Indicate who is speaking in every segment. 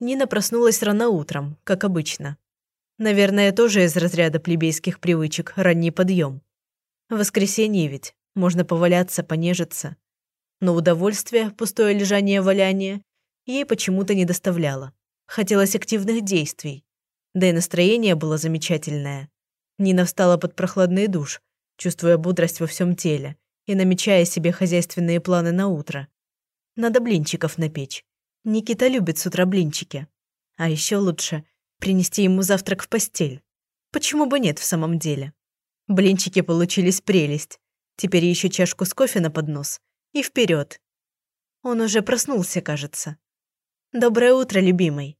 Speaker 1: Нина проснулась рано утром, как обычно. Наверное, тоже из разряда плебейских привычек ранний подъем. Воскресенье ведь, можно поваляться, понежиться. Но удовольствие, пустое лежание-валяние, ей почему-то не доставляло. Хотелось активных действий. Да и настроение было замечательное. Нина встала под прохладный душ, чувствуя бодрость во всем теле и намечая себе хозяйственные планы на утро. Надо блинчиков напечь. Никита любит с утра блинчики. А еще лучше принести ему завтрак в постель. Почему бы нет в самом деле? Блинчики получились прелесть. Теперь еще чашку с кофе на поднос. И вперед. Он уже проснулся, кажется. «Доброе утро, любимый».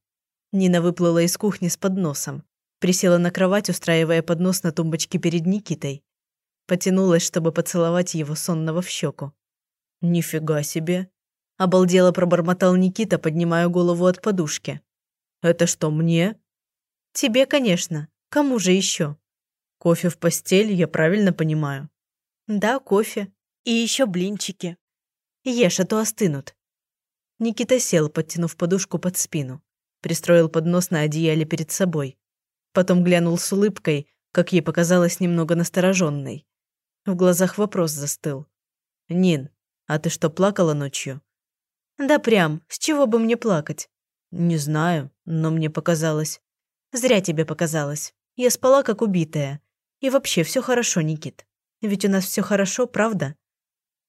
Speaker 1: Нина выплыла из кухни с подносом. Присела на кровать, устраивая поднос на тумбочке перед Никитой. Потянулась, чтобы поцеловать его сонного в щеку. «Нифига себе!» Обалдело пробормотал Никита, поднимая голову от подушки. «Это что, мне?» «Тебе, конечно. Кому же еще?» «Кофе в постель, я правильно понимаю?» «Да, кофе. И еще блинчики. Ешь, а то остынут». Никита сел, подтянув подушку под спину. Пристроил поднос на одеяле перед собой. Потом глянул с улыбкой, как ей показалось, немного настороженной. В глазах вопрос застыл. «Нин, а ты что, плакала ночью?» «Да прям, с чего бы мне плакать?» «Не знаю, но мне показалось». «Зря тебе показалось. Я спала как убитая. И вообще все хорошо, Никит. Ведь у нас все хорошо, правда?»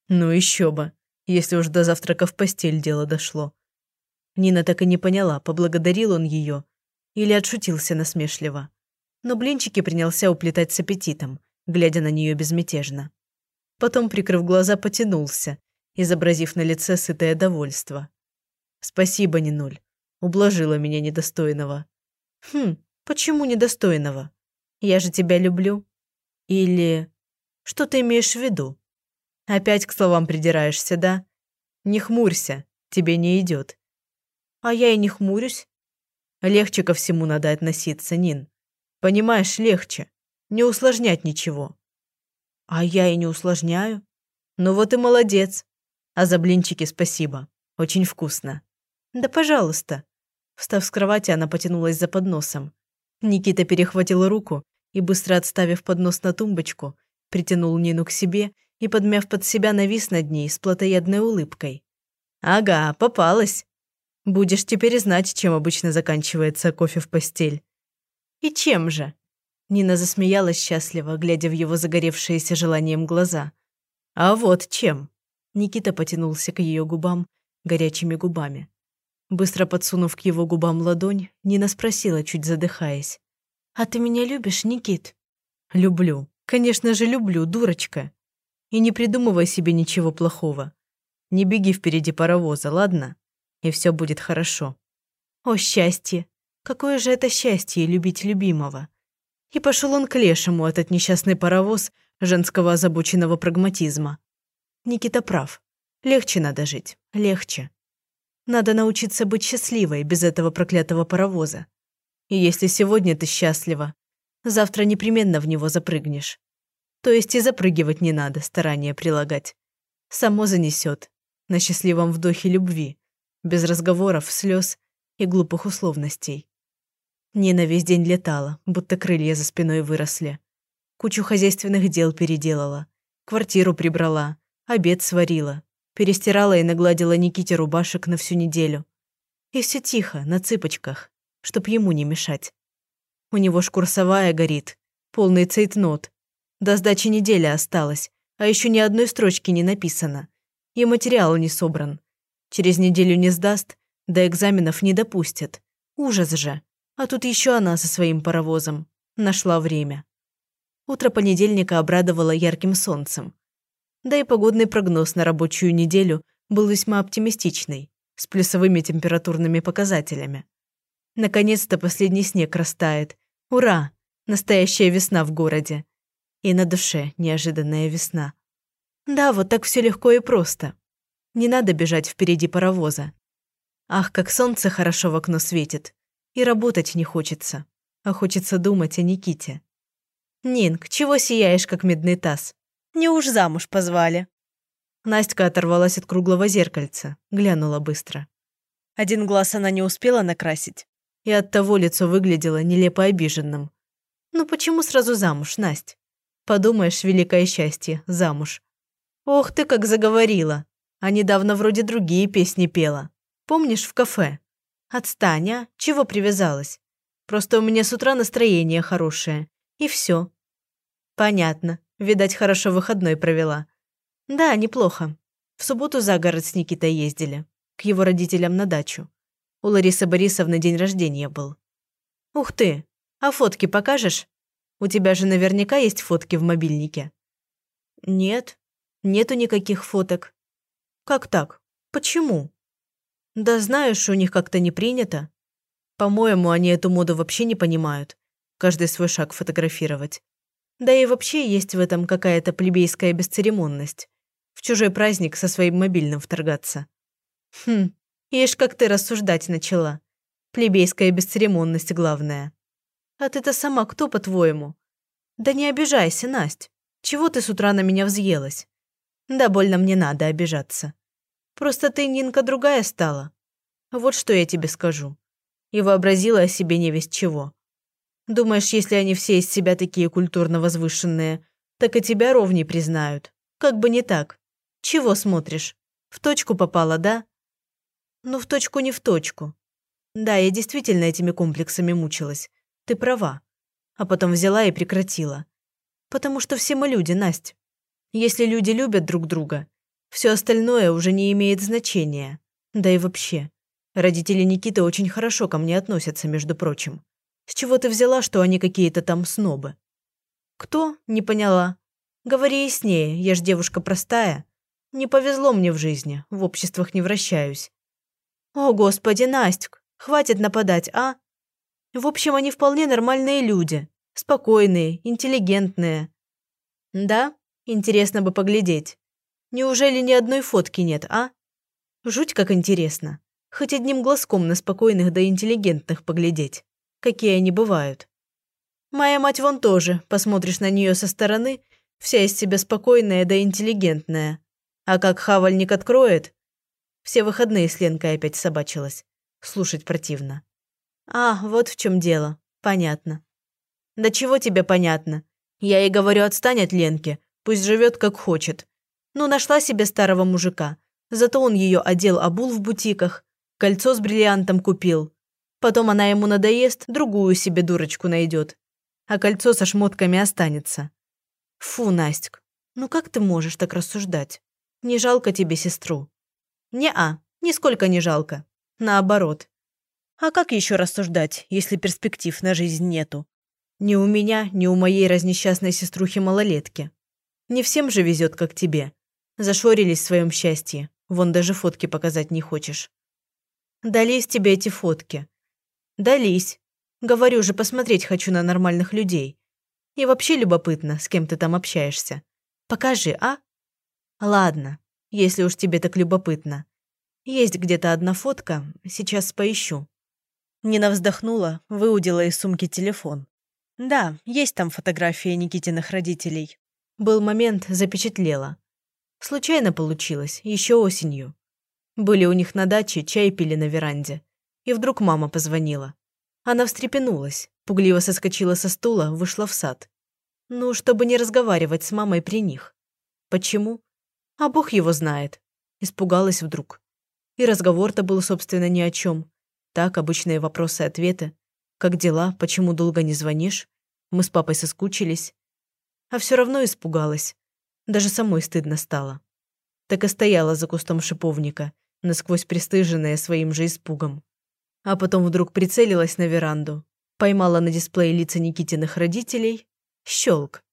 Speaker 1: «Ну еще бы, если уж до завтрака в постель дело дошло». Нина так и не поняла, поблагодарил он ее или отшутился насмешливо. Но блинчики принялся уплетать с аппетитом, глядя на нее безмятежно. Потом, прикрыв глаза, потянулся, изобразив на лице сытое довольство. «Спасибо, Нинуль. Ублажила меня недостойного». «Хм, почему недостойного? Я же тебя люблю». «Или... Что ты имеешь в виду? Опять к словам придираешься, да? Не хмурься, тебе не идет». «А я и не хмурюсь». «Легче ко всему надо относиться, Нин. Понимаешь, легче. Не усложнять ничего». «А я и не усложняю». «Ну вот и молодец. А за блинчики спасибо. Очень вкусно. Да пожалуйста. Встав с кровати, она потянулась за подносом. Никита перехватил руку и, быстро отставив поднос на тумбочку, притянул Нину к себе и, подмяв под себя, навис над ней с плотоядной улыбкой. «Ага, попалась. Будешь теперь знать, чем обычно заканчивается кофе в постель». «И чем же?» Нина засмеялась счастливо, глядя в его загоревшиеся желанием глаза. «А вот чем?» Никита потянулся к ее губам горячими губами. Быстро подсунув к его губам ладонь, Нина спросила, чуть задыхаясь. «А ты меня любишь, Никит?» «Люблю. Конечно же, люблю, дурочка. И не придумывай себе ничего плохого. Не беги впереди паровоза, ладно? И все будет хорошо». «О, счастье! Какое же это счастье любить любимого!» И пошел он к лешему, этот несчастный паровоз женского озабоченного прагматизма. Никита прав. Легче надо жить. Легче. Надо научиться быть счастливой без этого проклятого паровоза. И если сегодня ты счастлива, завтра непременно в него запрыгнешь. То есть и запрыгивать не надо, старания прилагать. Само занесет. На счастливом вдохе любви. Без разговоров, слез и глупых условностей. Нина весь день летала, будто крылья за спиной выросли. Кучу хозяйственных дел переделала. Квартиру прибрала, Обед сварила. Перестирала и нагладила Никите рубашек на всю неделю. И все тихо, на цыпочках, чтоб ему не мешать. У него ж курсовая горит, полный цейтнот. До сдачи неделя осталась, а еще ни одной строчки не написано. И материал не собран. Через неделю не сдаст, до экзаменов не допустят. Ужас же. А тут еще она со своим паровозом. Нашла время. Утро понедельника обрадовало ярким солнцем. Да и погодный прогноз на рабочую неделю был весьма оптимистичный, с плюсовыми температурными показателями. Наконец-то последний снег растает. Ура! Настоящая весна в городе. И на душе неожиданная весна. Да, вот так все легко и просто. Не надо бежать впереди паровоза. Ах, как солнце хорошо в окно светит. И работать не хочется. А хочется думать о Никите. Нинк, чего сияешь, как медный таз? Не уж замуж позвали». Настя оторвалась от круглого зеркальца, глянула быстро. Один глаз она не успела накрасить, и оттого лицо выглядело нелепо обиженным. «Ну почему сразу замуж, Насть? Подумаешь, великое счастье, замуж. Ох ты, как заговорила. А недавно вроде другие песни пела. Помнишь, в кафе? Отстань, а? Чего привязалась? Просто у меня с утра настроение хорошее. И все. Понятно. Видать, хорошо выходной провела. Да, неплохо. В субботу за город с Никитой ездили. К его родителям на дачу. У Ларисы Борисовны день рождения был. Ух ты, а фотки покажешь? У тебя же наверняка есть фотки в мобильнике. Нет, нету никаких фоток. Как так? Почему? Да знаешь, у них как-то не принято. По-моему, они эту моду вообще не понимают. Каждый свой шаг фотографировать. Да и вообще есть в этом какая-то плебейская бесцеремонность. В чужой праздник со своим мобильным вторгаться. Хм, ешь, как ты рассуждать начала. Плебейская бесцеремонность главная. А ты-то сама кто, по-твоему? Да не обижайся, Насть. Чего ты с утра на меня взъелась? Да больно мне надо обижаться. Просто ты, Нинка, другая стала. Вот что я тебе скажу. И вообразила о себе не весть чего. Думаешь, если они все из себя такие культурно возвышенные, так и тебя ровней признают? Как бы не так. Чего смотришь? В точку попала, да? Ну, в точку не в точку. Да, я действительно этими комплексами мучилась. Ты права. А потом взяла и прекратила. Потому что все мы люди, Настя. Если люди любят друг друга, все остальное уже не имеет значения. Да и вообще. Родители Никиты очень хорошо ко мне относятся, между прочим. С чего ты взяла, что они какие-то там снобы? Кто? Не поняла. Говори яснее, я ж девушка простая. Не повезло мне в жизни, в обществах не вращаюсь. О, господи, Настик, хватит нападать, а? В общем, они вполне нормальные люди. Спокойные, интеллигентные. Да? Интересно бы поглядеть. Неужели ни одной фотки нет, а? Жуть как интересно. Хоть одним глазком на спокойных да интеллигентных поглядеть. Какие они бывают. Моя мать вон тоже, посмотришь на нее со стороны, вся из себя спокойная да интеллигентная. А как хавальник откроет... Все выходные с Ленкой опять собачилась. Слушать противно. «А, вот в чем дело. Понятно». «Да чего тебе понятно? Я ей говорю, отстань от Ленки. Пусть живет как хочет. Ну, нашла себе старого мужика. Зато он ее одел обул в бутиках, кольцо с бриллиантом купил. Потом она ему надоест, другую себе дурочку найдет. А кольцо со шмотками останется. Фу, Настик, ну как ты можешь так рассуждать? Не жалко тебе сестру? Не-а, нисколько не жалко. Наоборот. А как еще рассуждать, если перспектив на жизнь нету? Ни у меня, ни у моей разнесчастной сеструхи-малолетки. Не всем же везет, как тебе. Зашорились в своем счастье. Вон даже фотки показать не хочешь. Дались тебе эти фотки. Дались. Говорю же, посмотреть хочу на нормальных людей. И вообще любопытно, с кем ты там общаешься. Покажи, а? Ладно, если уж тебе так любопытно. Есть где-то одна фотка, сейчас поищу. Нина вздохнула, выудила из сумки телефон. Да, есть там фотографии Никитиных родителей. Был момент, запечатлела. Случайно получилось, еще осенью. Были у них на даче, чай пили на веранде. И вдруг мама позвонила. Она встрепенулась, пугливо соскочила со стула, вышла в сад. Ну, чтобы не разговаривать с мамой при них. Почему? А бог его знает. Испугалась вдруг. И разговор-то был, собственно, ни о чем. Так, обычные вопросы-ответы. Как дела? Почему долго не звонишь? Мы с папой соскучились. А все равно испугалась. Даже самой стыдно стало. Так и стояла за кустом шиповника, насквозь пристыженная своим же испугом. А потом вдруг прицелилась на веранду, поймала на дисплее лица Никитиных родителей, щелк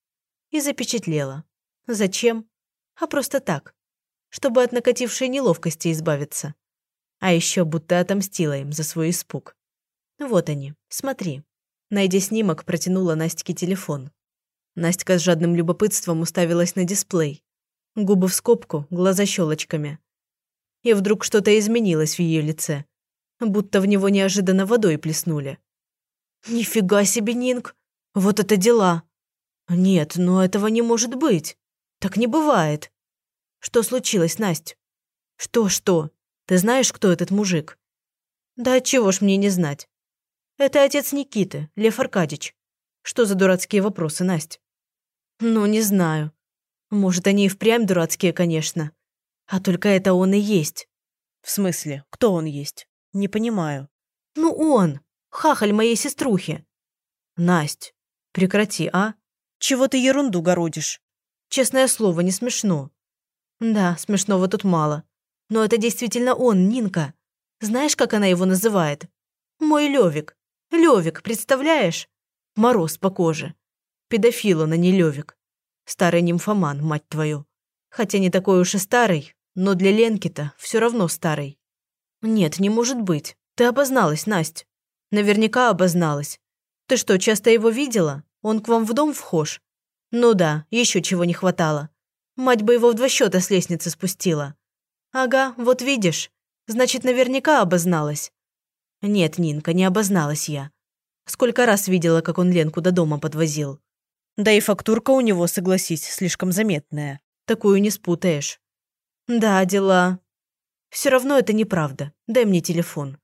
Speaker 1: и запечатлела. Зачем? А просто так, чтобы от накатившей неловкости избавиться. А еще будто отомстила им за свой испуг. Вот они, смотри. Найдя снимок, протянула Настике телефон. Настя с жадным любопытством уставилась на дисплей. Губы в скобку, глаза щелочками. И вдруг что-то изменилось в ее лице. Будто в него неожиданно водой плеснули. «Нифига себе, Нинг! Вот это дела! Нет, но этого не может быть! Так не бывает! Что случилось, Настя? Что-что? Ты знаешь, кто этот мужик? Да чего ж мне не знать? Это отец Никиты, Лев Аркадьевич. Что за дурацкие вопросы, Насть? Ну, не знаю. Может, они и впрямь дурацкие, конечно. А только это он и есть.
Speaker 2: В смысле, кто он есть? Не понимаю.
Speaker 1: Ну он, хахаль моей сеструхи. Насть, прекрати, а?
Speaker 2: Чего ты ерунду городишь?
Speaker 1: Честное слово, не смешно. Да, смешного тут мало. Но это действительно он, Нинка. Знаешь, как она его называет? Мой Левик. Левик, представляешь? Мороз по коже. Педофил он, а не Левик. Старый нимфоман, мать твою. Хотя не такой уж и старый, но для Ленки-то все равно старый. Нет, не может быть. Ты обозналась, Насть. Наверняка обозналась. Ты что, часто его видела? Он к вам в дом вхож? Ну да, еще чего не хватало. Мать бы его в два счета с лестницы спустила. Ага, вот видишь. Значит, наверняка обозналась. Нет, Нинка, не обозналась я. Сколько раз видела, как он Ленку до дома подвозил.
Speaker 2: Да и фактурка у него, согласись, слишком заметная.
Speaker 1: Такую не спутаешь. Да, дела. Все равно это неправда. Дай мне телефон.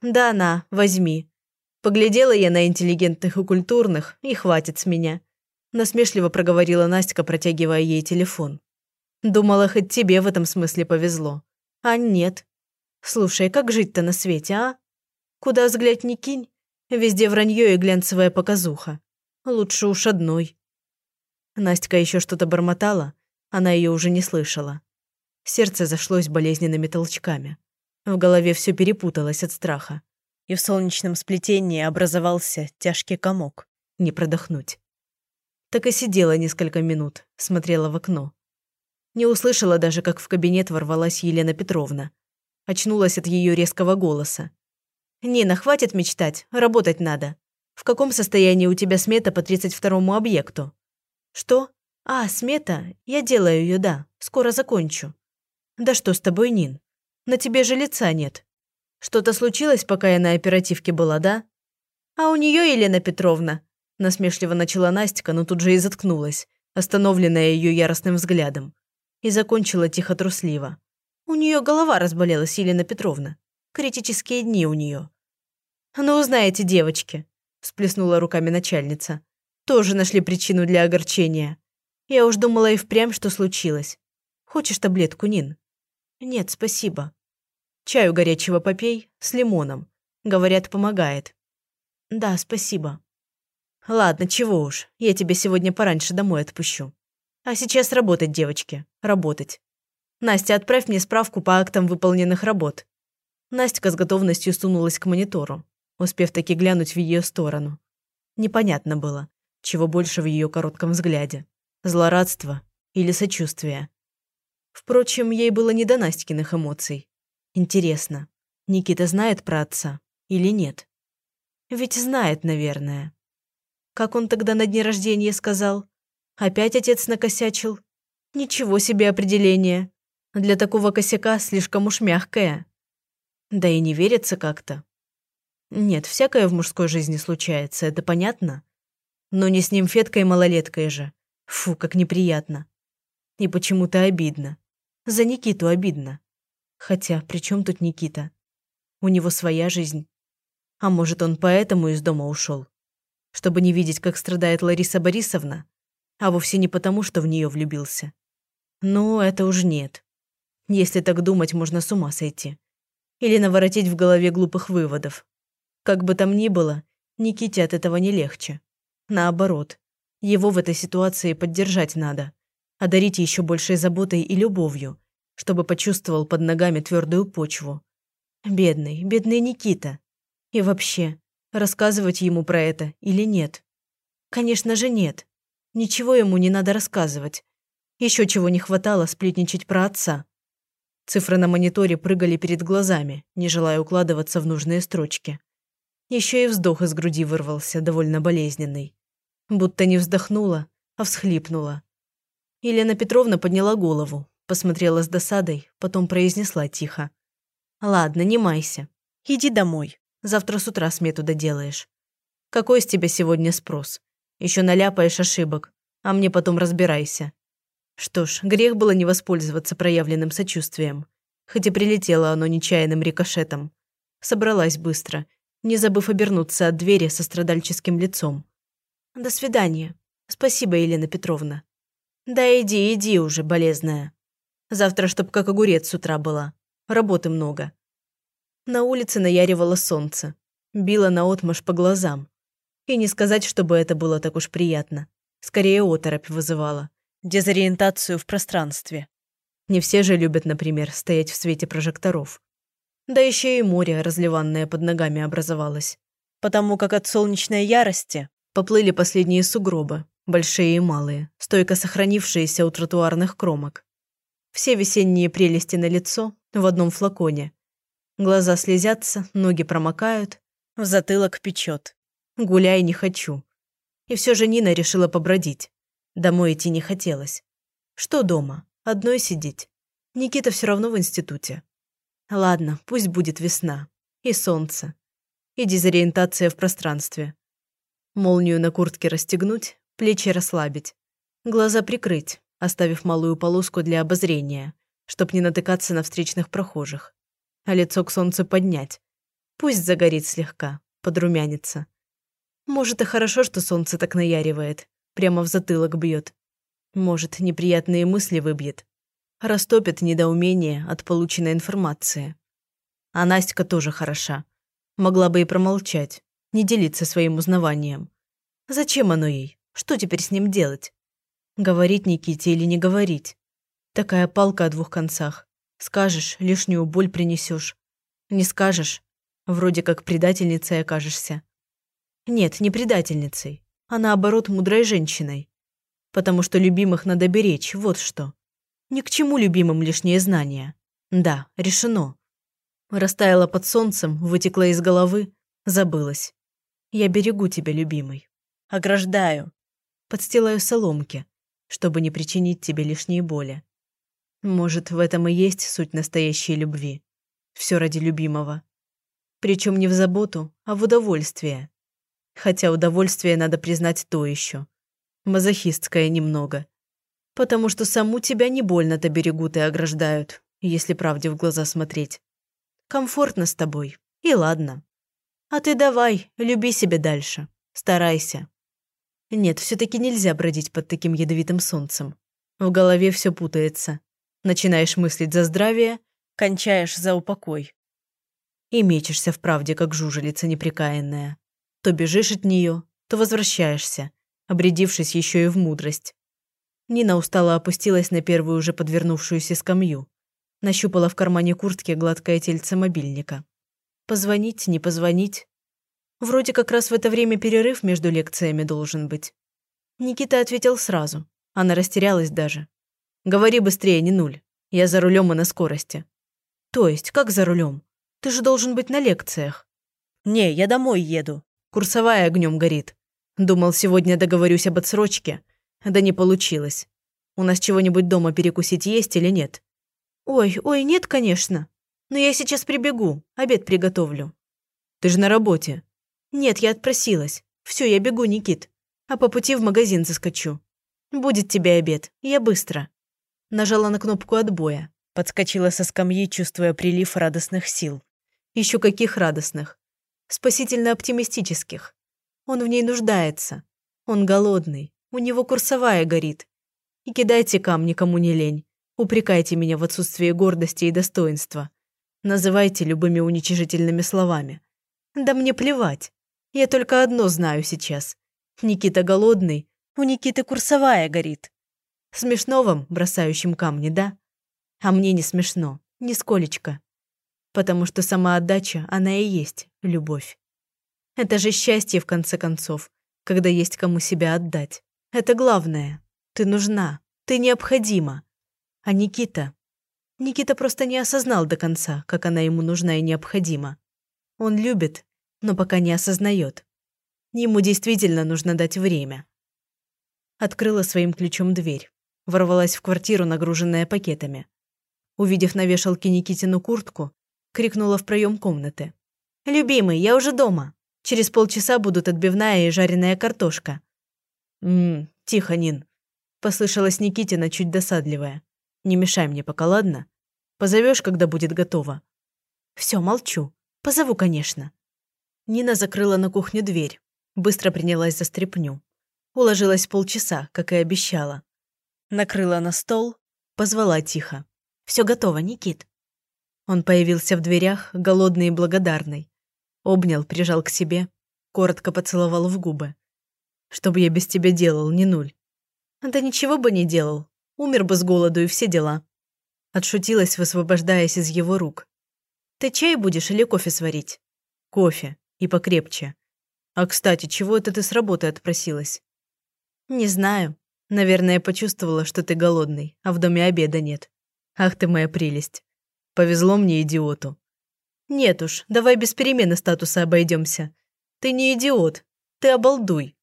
Speaker 1: Да, на, возьми. Поглядела я на интеллигентных и культурных, и хватит с меня. Насмешливо проговорила Настя, протягивая ей телефон. Думала, хоть тебе в этом смысле повезло. А нет. Слушай, как жить-то на свете, а? Куда взглядь не кинь, везде вранье и глянцевая показуха. Лучше уж одной. Настя еще что-то бормотала, она ее уже не слышала. Сердце зашлось болезненными толчками. В голове все перепуталось от страха. И в солнечном сплетении образовался тяжкий комок. Не продохнуть. Так и сидела несколько минут, смотрела в окно. Не услышала даже, как в кабинет ворвалась Елена Петровна. Очнулась от ее резкого голоса. «Нина, хватит мечтать, работать надо. В каком состоянии у тебя смета по 32-му объекту?» «Что? А, смета? Я делаю ее, да. Скоро закончу». «Да что с тобой, Нин? На тебе же лица нет. Что-то случилось, пока я на оперативке была, да?» «А у нее Елена Петровна, Насмешливо начала Настя, но тут же и заткнулась, остановленная ее яростным взглядом. И закончила тихо трусливо. У нее голова разболелась, Елена Петровна. Критические дни у нее. «Ну, узнаете, девочки», – сплеснула руками начальница. «Тоже нашли причину для огорчения. Я уж думала и впрямь, что случилось. Хочешь таблетку, Нин?» «Нет, спасибо». «Чаю горячего попей, с лимоном. Говорят, помогает». «Да, спасибо». Ладно, чего уж, я тебя сегодня пораньше домой отпущу. А сейчас работать, девочки, работать. Настя, отправь мне справку по актам выполненных работ. Настя с готовностью сунулась к монитору, успев таки глянуть в ее сторону. Непонятно было, чего больше в ее коротком взгляде. Злорадство или сочувствие. Впрочем, ей было не до Настькиных эмоций. Интересно, Никита знает про отца или нет? Ведь знает, наверное. Как он тогда на дне рождения сказал? Опять отец накосячил? Ничего себе определение. Для такого косяка слишком уж мягкое. Да и не верится как-то. Нет, всякое в мужской жизни случается, это понятно. Но не с ним Феткой малолеткой же. Фу, как неприятно. И почему-то обидно. За Никиту обидно. Хотя, при чем тут Никита? У него своя жизнь. А может, он поэтому из дома ушел? чтобы не видеть, как страдает Лариса Борисовна, а вовсе не потому, что в нее влюбился. Но это уж нет. Если так думать, можно с ума сойти. Или наворотить в голове глупых выводов. Как бы там ни было, Никите от этого не легче. Наоборот, его в этой ситуации поддержать надо, одарить еще большей заботой и любовью, чтобы почувствовал под ногами твердую почву. Бедный, бедный Никита. И вообще, Рассказывать ему про это или нет? Конечно же нет. Ничего ему не надо рассказывать. Еще чего не хватало сплетничать про отца. Цифры на мониторе прыгали перед глазами, не желая укладываться в нужные строчки. Еще и вздох из груди вырвался, довольно болезненный. Будто не вздохнула, а всхлипнула. Елена Петровна подняла голову, посмотрела с досадой, потом произнесла тихо. «Ладно, не майся. Иди домой. Завтра с утра смету доделаешь. Какой с тебя сегодня спрос? Еще наляпаешь ошибок, а мне потом разбирайся. Что ж, грех было не воспользоваться проявленным сочувствием, хоть и прилетело оно нечаянным рикошетом. Собралась быстро, не забыв обернуться от двери со страдальческим лицом. «До свидания. Спасибо, Елена Петровна». «Да иди, иди уже, болезная. Завтра чтоб как огурец с утра была. Работы много». На улице наяривало солнце. Било наотмашь по глазам. И не сказать, чтобы это было так уж приятно. Скорее оторопь вызывала.
Speaker 2: Дезориентацию в пространстве.
Speaker 1: Не все же любят, например, стоять в свете прожекторов. Да еще и море, разливанное под ногами, образовалось.
Speaker 2: Потому как от солнечной ярости
Speaker 1: поплыли последние сугробы, большие и малые, стойко сохранившиеся у тротуарных кромок. Все весенние прелести на лицо в одном флаконе. Глаза слезятся, ноги промокают,
Speaker 2: в затылок печет.
Speaker 1: Гуляй не хочу. И все же Нина решила побродить. Домой идти не хотелось. Что дома? Одной сидеть. Никита все равно в институте. Ладно, пусть будет весна. И солнце. И дезориентация в пространстве. Молнию на куртке расстегнуть, плечи расслабить. Глаза прикрыть, оставив малую полоску для обозрения, чтоб не натыкаться на встречных прохожих. А лицо к солнцу поднять. Пусть загорит слегка, подрумянится. Может, и хорошо, что солнце так наяривает, прямо в затылок бьет. Может, неприятные мысли выбьет растопит недоумение от полученной информации. А Настя тоже хороша. Могла бы и промолчать, не делиться своим узнаванием. Зачем оно ей? Что теперь с ним делать? Говорить Никите или не говорить? Такая палка о двух концах. Скажешь, лишнюю боль принесешь. Не скажешь, вроде как предательницей окажешься. Нет, не предательницей, а наоборот мудрой женщиной. Потому что любимых надо беречь, вот что. Ни к чему любимым лишнее знание. Да, решено. Растаяла под солнцем, вытекла из головы, забылась. Я берегу тебя, любимый.
Speaker 2: Ограждаю.
Speaker 1: Подстилаю соломки, чтобы не причинить тебе лишней боли. Может, в этом и есть суть настоящей любви. Все ради любимого. Причем не в заботу, а в удовольствие. Хотя удовольствие, надо признать, то еще. Мазохистское немного. Потому что саму тебя не больно-то берегут и ограждают, если правде в глаза смотреть. Комфортно с тобой, и ладно. А ты давай, люби себя дальше, старайся. Нет, все таки нельзя бродить под таким ядовитым солнцем. В голове все путается. Начинаешь мыслить за здравие,
Speaker 2: кончаешь за упокой.
Speaker 1: И мечешься в правде, как жужелица неприкаянная. То бежишь от нее, то возвращаешься, обрядившись еще и в мудрость. Нина устало опустилась на первую уже подвернувшуюся скамью. Нащупала в кармане куртки гладкое тельце мобильника. Позвонить, не позвонить. Вроде как раз в это время перерыв между лекциями должен быть. Никита ответил сразу. Она растерялась даже. «Говори быстрее, не нуль. Я за рулем и на скорости». «То есть, как за рулем? Ты же должен быть на лекциях».
Speaker 2: «Не, я домой еду».
Speaker 1: Курсовая огнем горит. Думал, сегодня договорюсь об отсрочке, да не получилось. У нас чего-нибудь дома перекусить есть или нет? Ой, ой, нет, конечно. Но я сейчас прибегу, обед приготовлю. Ты же на работе. Нет, я отпросилась. Все, я бегу, Никит. А по пути в магазин заскочу. Будет тебе обед, я быстро. Нажала на кнопку отбоя. Подскочила со скамьи, чувствуя прилив радостных сил. Еще каких радостных? Спасительно-оптимистических. Он в ней нуждается. Он голодный. У него курсовая горит. И кидайте камни, кому не лень. Упрекайте меня в отсутствии гордости и достоинства. Называйте любыми уничижительными словами. Да мне плевать. Я только одно знаю сейчас. Никита голодный, у Никиты курсовая горит. Смешно вам, бросающим камни, да? А мне не смешно, нисколечко. Потому что сама отдача, она и есть любовь. Это же счастье, в конце концов, когда есть кому себя отдать. Это главное. Ты нужна. Ты необходима. А Никита... Никита просто не осознал до конца, как она ему нужна и необходима. Он любит, но пока не осознает. Ему действительно нужно дать время. Открыла своим ключом дверь. Ворвалась в квартиру, нагруженная пакетами. Увидев на вешалке Никитину куртку, крикнула в проем комнаты. «Любимый, я уже дома. Через полчаса будут отбивная и жареная картошка. «Ммм, тихо, Нин», – послышалась Никитина, чуть досадливая. «Не мешай мне пока, ладно? Позовешь, когда будет готово». Все, молчу. Позову, конечно. Нина закрыла на кухню дверь. Быстро принялась за стряпню. Уложилась полчаса, как и обещала. Накрыла на стол, позвала тихо. Все готово, Никит». Он появился в дверях, голодный и благодарный. Обнял, прижал к себе, коротко поцеловал в губы. «Что бы я без тебя делал, не нуль?» «Да ничего бы не делал. Умер бы с голоду и все дела». Отшутилась, высвобождаясь из его рук. «Ты чай будешь или кофе сварить?» «Кофе. И покрепче. А, кстати, чего это ты с работы отпросилась?» «Не знаю. Наверное, почувствовала, что ты голодный, а в доме обеда нет. Ах ты моя прелесть. Повезло мне, идиоту. Нет уж, давай без перемены статуса обойдемся. Ты не идиот, ты обалдуй.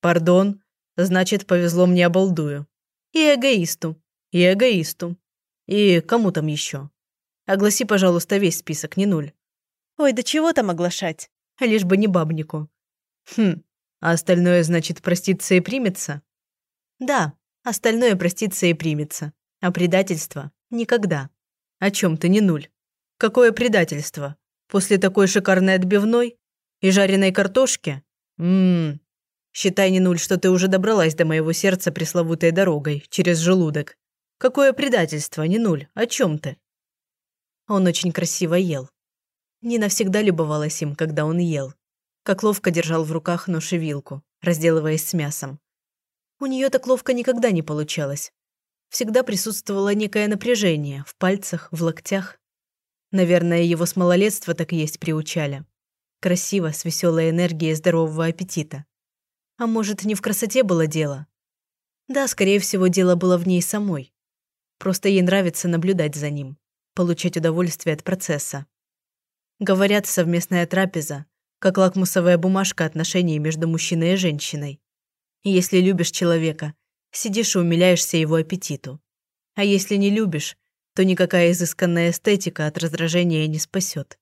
Speaker 1: Пардон, значит, повезло мне обалдую. И эгоисту, и эгоисту. И кому там еще? Огласи, пожалуйста, весь список, не нуль. Ой, да чего там оглашать? Лишь бы не бабнику. Хм, а остальное, значит, проститься и примется? Да, остальное проститься и примется. А предательство Никогда. О чем ты не нуль? Какое предательство? После такой шикарной отбивной и жареной картошки? Ммм. Считай, не нуль, что ты уже добралась до моего сердца пресловутой дорогой, через желудок. Какое предательство, не нуль? О чем ты? Он очень красиво ел. Нина всегда любовалась им, когда он ел. Как ловко держал в руках нож и вилку, разделываясь с мясом. У нее так ловко никогда не получалось всегда присутствовало некое напряжение в пальцах, в локтях. Наверное, его с малолетства так есть приучали. Красиво, с веселой энергией здорового аппетита. А может, не в красоте было дело? Да, скорее всего, дело было в ней самой. Просто ей нравится наблюдать за ним, получать удовольствие от процесса. Говорят, совместная трапеза, как лакмусовая бумажка отношений между мужчиной и женщиной. Если любишь человека, Сидишь и умиляешься его аппетиту. А если не любишь, то никакая изысканная эстетика от раздражения не спасет.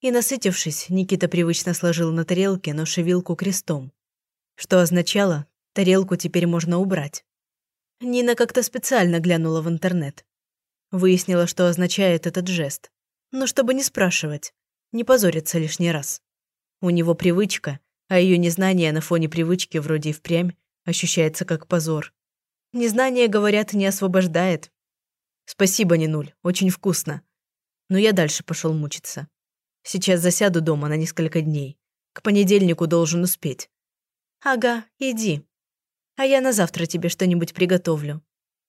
Speaker 1: И насытившись, Никита привычно сложил на тарелке нож и вилку крестом, что означало, тарелку теперь можно убрать. Нина как-то специально глянула в интернет. Выяснила, что означает этот жест. Но чтобы не спрашивать, не позориться лишний раз. У него привычка, а ее незнание на фоне привычки вроде и впрямь ощущается как позор. Незнание, говорят, не освобождает. Спасибо, Нинуль, очень вкусно. Но я дальше пошел мучиться. Сейчас засяду дома на несколько дней. К понедельнику должен успеть. Ага, иди. А я на завтра тебе что-нибудь приготовлю.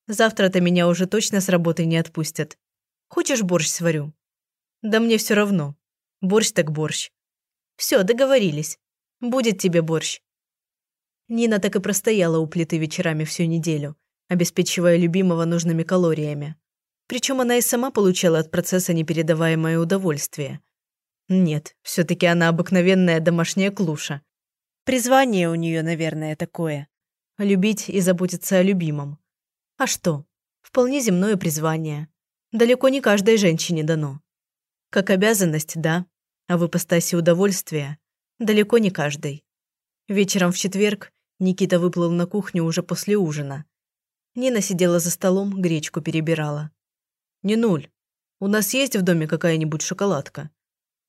Speaker 1: Завтра-то меня уже точно с работы не отпустят. Хочешь борщ сварю? Да мне все равно. Борщ так борщ. Все, договорились. Будет тебе борщ. Нина так и простояла у плиты вечерами всю неделю, обеспечивая любимого нужными калориями. Причем она и сама получала от процесса непередаваемое удовольствие. Нет, все таки она обыкновенная домашняя клуша. Призвание у нее, наверное, такое. Любить и заботиться о любимом. А что? Вполне земное призвание. Далеко не каждой женщине дано. Как обязанность, да, а в ипостаси удовольствия далеко не каждой. Вечером в четверг Никита выплыл на кухню уже после ужина. Нина сидела за столом, гречку перебирала. «Не нуль. У нас есть в доме какая-нибудь шоколадка?»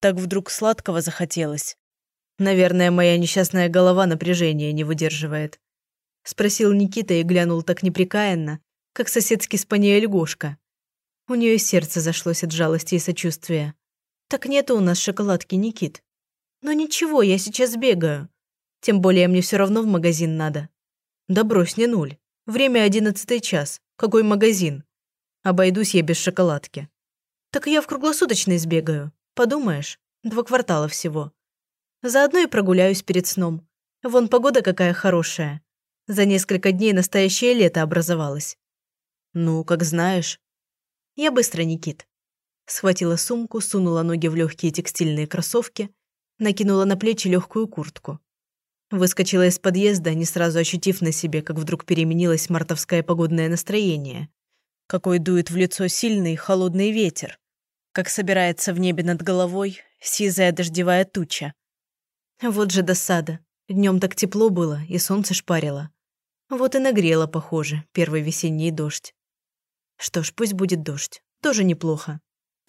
Speaker 1: Так вдруг сладкого захотелось. Наверное, моя несчастная голова напряжения не выдерживает. Спросил Никита и глянул так неприкаянно, как соседский спаниель Гошка. У нее сердце зашлось от жалости и сочувствия. «Так нет у нас шоколадки, Никит». «Но ничего, я сейчас бегаю», тем более мне все равно в магазин надо. Да брось, не нуль. Время одиннадцатый час. Какой магазин? Обойдусь я без шоколадки. Так я в круглосуточный сбегаю. Подумаешь, два квартала всего. Заодно и прогуляюсь перед сном. Вон погода какая хорошая. За несколько дней настоящее лето образовалось. Ну, как знаешь. Я быстро, Никит. Схватила сумку, сунула ноги в легкие текстильные кроссовки, накинула на плечи легкую куртку. Выскочила из подъезда, не сразу ощутив на себе, как вдруг переменилось мартовское погодное настроение. Какой дует в лицо сильный холодный ветер. Как собирается в небе над головой сизая дождевая туча. Вот же досада. Днем так тепло было, и солнце шпарило. Вот и нагрело, похоже, первый весенний дождь. Что ж, пусть будет дождь. Тоже неплохо.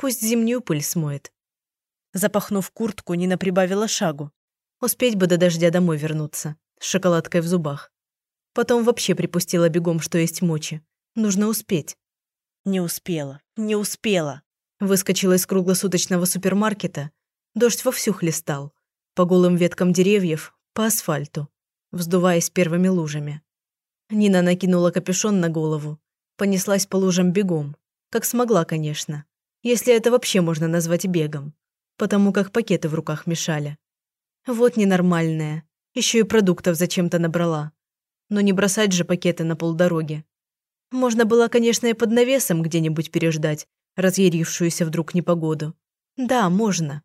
Speaker 1: Пусть зимнюю пыль смоет.
Speaker 2: Запахнув куртку, Нина прибавила шагу.
Speaker 1: Успеть бы до дождя домой вернуться, с шоколадкой в зубах. Потом вообще припустила бегом, что есть мочи. Нужно успеть.
Speaker 2: Не успела, не успела.
Speaker 1: Выскочила из круглосуточного супермаркета. Дождь вовсю хлестал. По голым веткам деревьев, по асфальту, вздуваясь первыми лужами. Нина накинула капюшон на голову. Понеслась по лужам бегом. Как смогла, конечно. Если это вообще можно назвать бегом. Потому как пакеты в руках мешали. Вот ненормальная. Еще и продуктов зачем-то набрала. Но не бросать же пакеты на полдороги. Можно было, конечно, и под навесом где-нибудь переждать, разъярившуюся вдруг непогоду. Да, можно.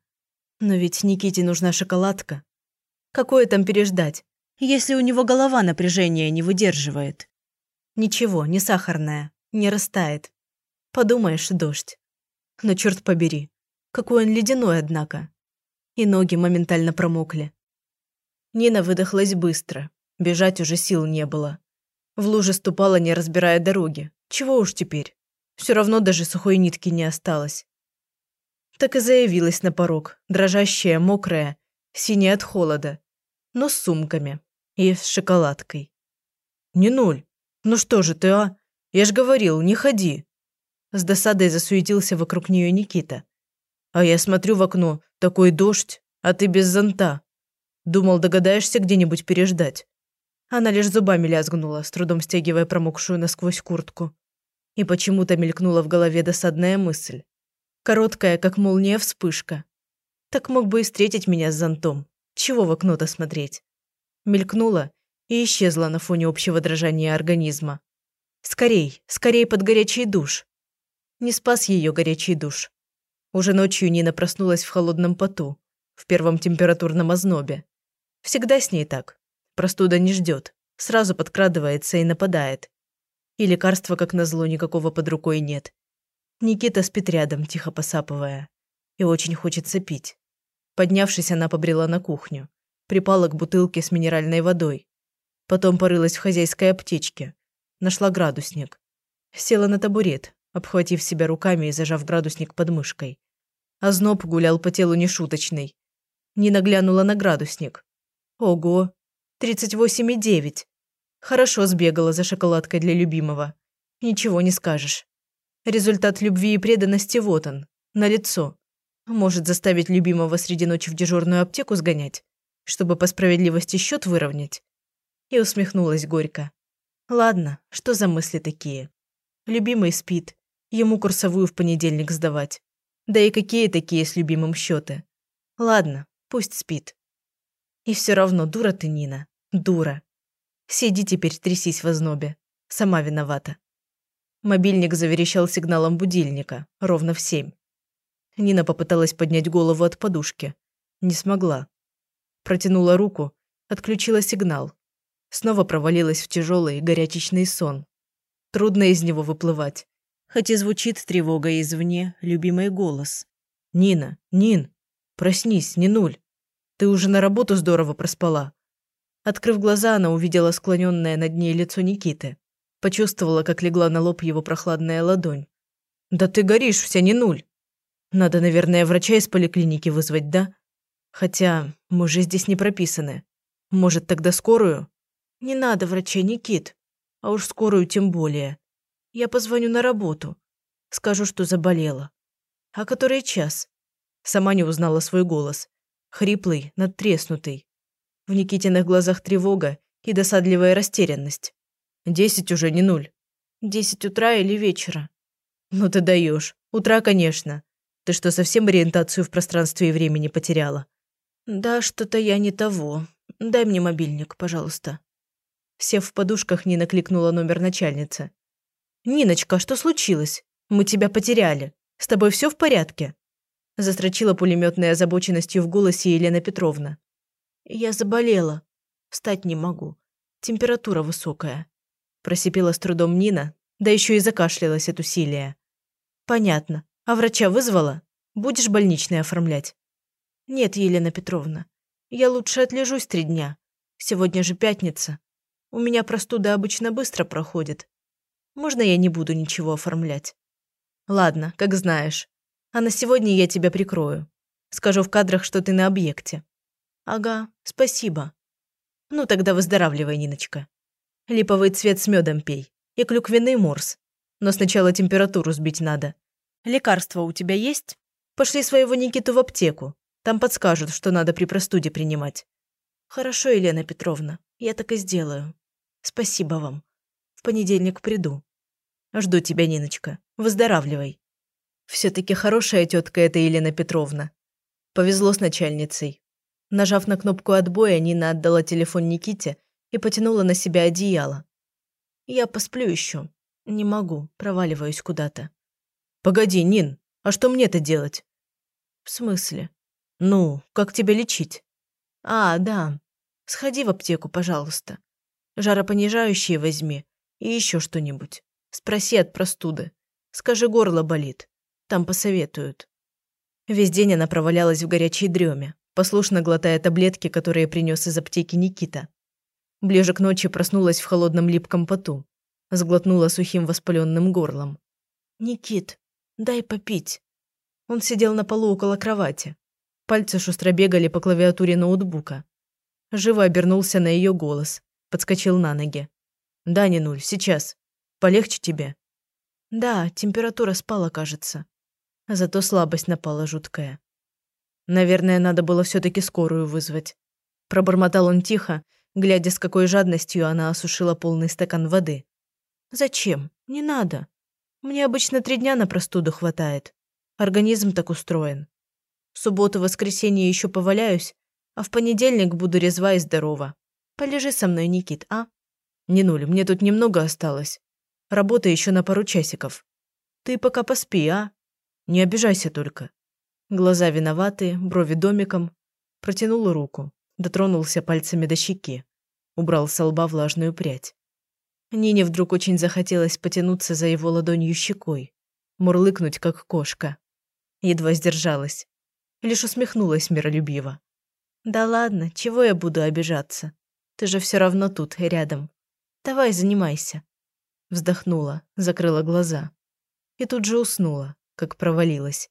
Speaker 1: Но ведь Никите нужна шоколадка. Какое там переждать, если у него голова напряжения не выдерживает? Ничего, не сахарная, не растает. Подумаешь, дождь. Но черт побери, какой он ледяной, однако. И ноги моментально промокли. Нина выдохлась быстро. Бежать уже сил не было. В луже ступала, не разбирая дороги. Чего уж теперь. Все равно даже сухой нитки не осталось. Так и заявилась на порог, дрожащая, мокрая, синяя от холода, но с сумками и с шоколадкой. «Не нуль. Ну что же ты, а? Я ж говорил, не ходи!» С досадой засуетился вокруг нее Никита. «А я смотрю в окно, такой дождь, а ты без зонта. Думал, догадаешься где-нибудь переждать. Она лишь зубами лязгнула, с трудом стягивая промокшую насквозь куртку. И почему-то мелькнула в голове досадная мысль. Короткая, как молния, вспышка. Так мог бы и встретить меня с зонтом. Чего в окно-то смотреть? Мелькнула и исчезла на фоне общего дрожания организма. Скорей, скорей под горячий душ. Не спас ее горячий душ. Уже ночью Нина проснулась в холодном поту, в первом температурном ознобе. Всегда с ней так. Простуда не ждет, сразу подкрадывается и нападает. И лекарства, как назло, никакого под рукой нет. Никита спит рядом, тихо посапывая. И очень хочется пить. Поднявшись, она побрела на кухню. Припала к бутылке с минеральной водой. Потом порылась в хозяйской аптечке. Нашла градусник. Села на табурет, обхватив себя руками и зажав градусник под мышкой. Озноб гулял по телу нешуточный. Нина глянула на градусник. Ого, 38,9. Хорошо сбегала за шоколадкой для любимого. Ничего не скажешь. Результат любви и преданности вот он, на лицо. Может заставить любимого среди ночи в дежурную аптеку сгонять, чтобы по справедливости счет выровнять. И усмехнулась горько. Ладно, что за мысли такие? Любимый спит, ему курсовую в понедельник сдавать. Да и какие такие с любимым счеты? Ладно, пусть спит. И все равно дура ты, Нина. Дура. Сиди теперь, трясись в ознобе. Сама виновата. Мобильник заверещал сигналом будильника. Ровно в семь. Нина попыталась поднять голову от подушки. Не смогла. Протянула руку, отключила сигнал. Снова провалилась в тяжелый горячечный сон. Трудно из него выплывать. Хоть и звучит тревога извне любимый голос. «Нина, Нин, проснись, не нуль». Ты уже на работу здорово проспала». Открыв глаза, она увидела склоненное над ней лицо Никиты. Почувствовала, как легла на лоб его прохладная ладонь. «Да ты горишь, вся не нуль. Надо, наверное, врача из поликлиники вызвать, да? Хотя мы же здесь не прописаны. Может, тогда скорую?» «Не надо врача, Никит. А уж скорую тем более. Я позвоню на работу. Скажу, что заболела. А который час?» Сама не узнала свой голос хриплый, надтреснутый. В Никитиных глазах тревога и досадливая растерянность. Десять уже не нуль. Десять утра или вечера? Ну ты даешь. Утра, конечно. Ты что, совсем ориентацию в пространстве и времени потеряла? Да, что-то я не того. Дай мне мобильник, пожалуйста. Сев в подушках, Нина кликнула номер начальницы. «Ниночка, что случилось? Мы тебя потеряли. С тобой все в порядке?» Застрочила пулеметной озабоченностью в голосе Елена Петровна. «Я заболела. Встать не могу. Температура высокая». Просипела с трудом Нина, да еще и закашлялась от усилия. «Понятно. А врача вызвала? Будешь больничный оформлять?» «Нет, Елена Петровна. Я лучше отлежусь три дня. Сегодня же пятница. У меня простуда обычно быстро проходит. Можно я не буду ничего оформлять?» «Ладно, как знаешь. А на сегодня я тебя прикрою. Скажу в кадрах, что ты на объекте». «Ага, спасибо». «Ну тогда выздоравливай, Ниночка. Липовый цвет с медом пей. И клюквенный морс. Но сначала температуру сбить надо.
Speaker 2: Лекарства у тебя есть?
Speaker 1: Пошли своего Никиту в аптеку. Там подскажут, что надо при простуде принимать. Хорошо, Елена Петровна, я так и сделаю. Спасибо вам. В понедельник приду. Жду тебя, Ниночка. Выздоравливай. Все-таки хорошая тетка эта Елена Петровна. Повезло с начальницей. Нажав на кнопку отбоя, Нина отдала телефон Никите и потянула на себя одеяло. «Я посплю еще. Не могу, проваливаюсь куда-то».
Speaker 2: «Погоди, Нин, а что мне-то делать?»
Speaker 1: «В смысле?»
Speaker 2: «Ну, как тебя лечить?»
Speaker 1: «А, да. Сходи в аптеку, пожалуйста. Жаропонижающие возьми и еще что-нибудь. Спроси от простуды. Скажи, горло болит. Там посоветуют». Весь день она провалялась в горячей дреме, послушно глотая таблетки, которые принес из аптеки Никита. Ближе к ночи проснулась в холодном липком поту. Сглотнула сухим воспаленным горлом. «Никит, дай попить». Он сидел на полу около кровати. Пальцы шустро бегали по клавиатуре ноутбука. Живо обернулся на ее голос. Подскочил на ноги. «Да, не нуль, сейчас. Полегче тебе?» «Да, температура спала, кажется. Зато слабость напала жуткая. Наверное, надо было все таки скорую вызвать». Пробормотал он тихо, глядя, с какой жадностью она осушила полный стакан воды. «Зачем? Не надо. Мне обычно три дня на простуду хватает. Организм так устроен. В субботу-воскресенье еще поваляюсь, а в понедельник буду резва и здорова. Полежи со мной, Никит, а?»
Speaker 2: «Не нуль, мне тут немного осталось. Работа еще на пару часиков. Ты пока поспи, а? Не обижайся только».
Speaker 1: Глаза виноватые, брови домиком. Протянул руку дотронулся пальцами до щеки, убрал с лба влажную прядь. Нине вдруг очень захотелось потянуться за его ладонью щекой, мурлыкнуть, как кошка. Едва сдержалась. Лишь усмехнулась миролюбиво. «Да ладно, чего я буду обижаться? Ты же все равно тут, рядом. Давай, занимайся». Вздохнула, закрыла глаза. И тут же уснула, как провалилась.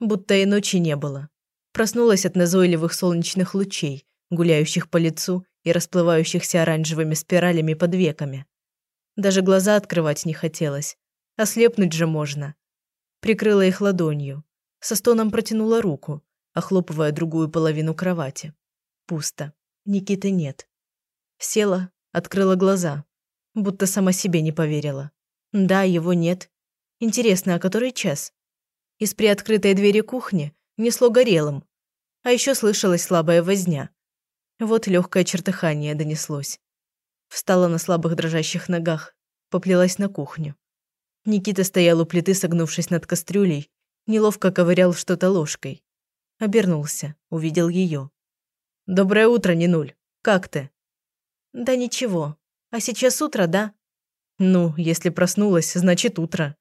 Speaker 1: Будто и ночи не было. Проснулась от назойливых солнечных лучей, гуляющих по лицу и расплывающихся оранжевыми спиралями под веками. Даже глаза открывать не хотелось. Ослепнуть же можно. Прикрыла их ладонью. Со стоном протянула руку, охлопывая другую половину кровати. Пусто. Никиты нет. Села, открыла глаза. Будто сама себе не поверила. Да, его нет. Интересно, а который час? Из приоткрытой двери кухни несло горелым. А еще слышалась слабая возня. Вот легкое чертыхание донеслось. Встала на слабых дрожащих ногах, поплелась на кухню. Никита стоял у плиты, согнувшись над кастрюлей, неловко ковырял что-то ложкой. Обернулся, увидел ее. «Доброе утро, Нинуль. Как ты?» «Да ничего. А сейчас утро, да?» «Ну, если проснулась, значит утро.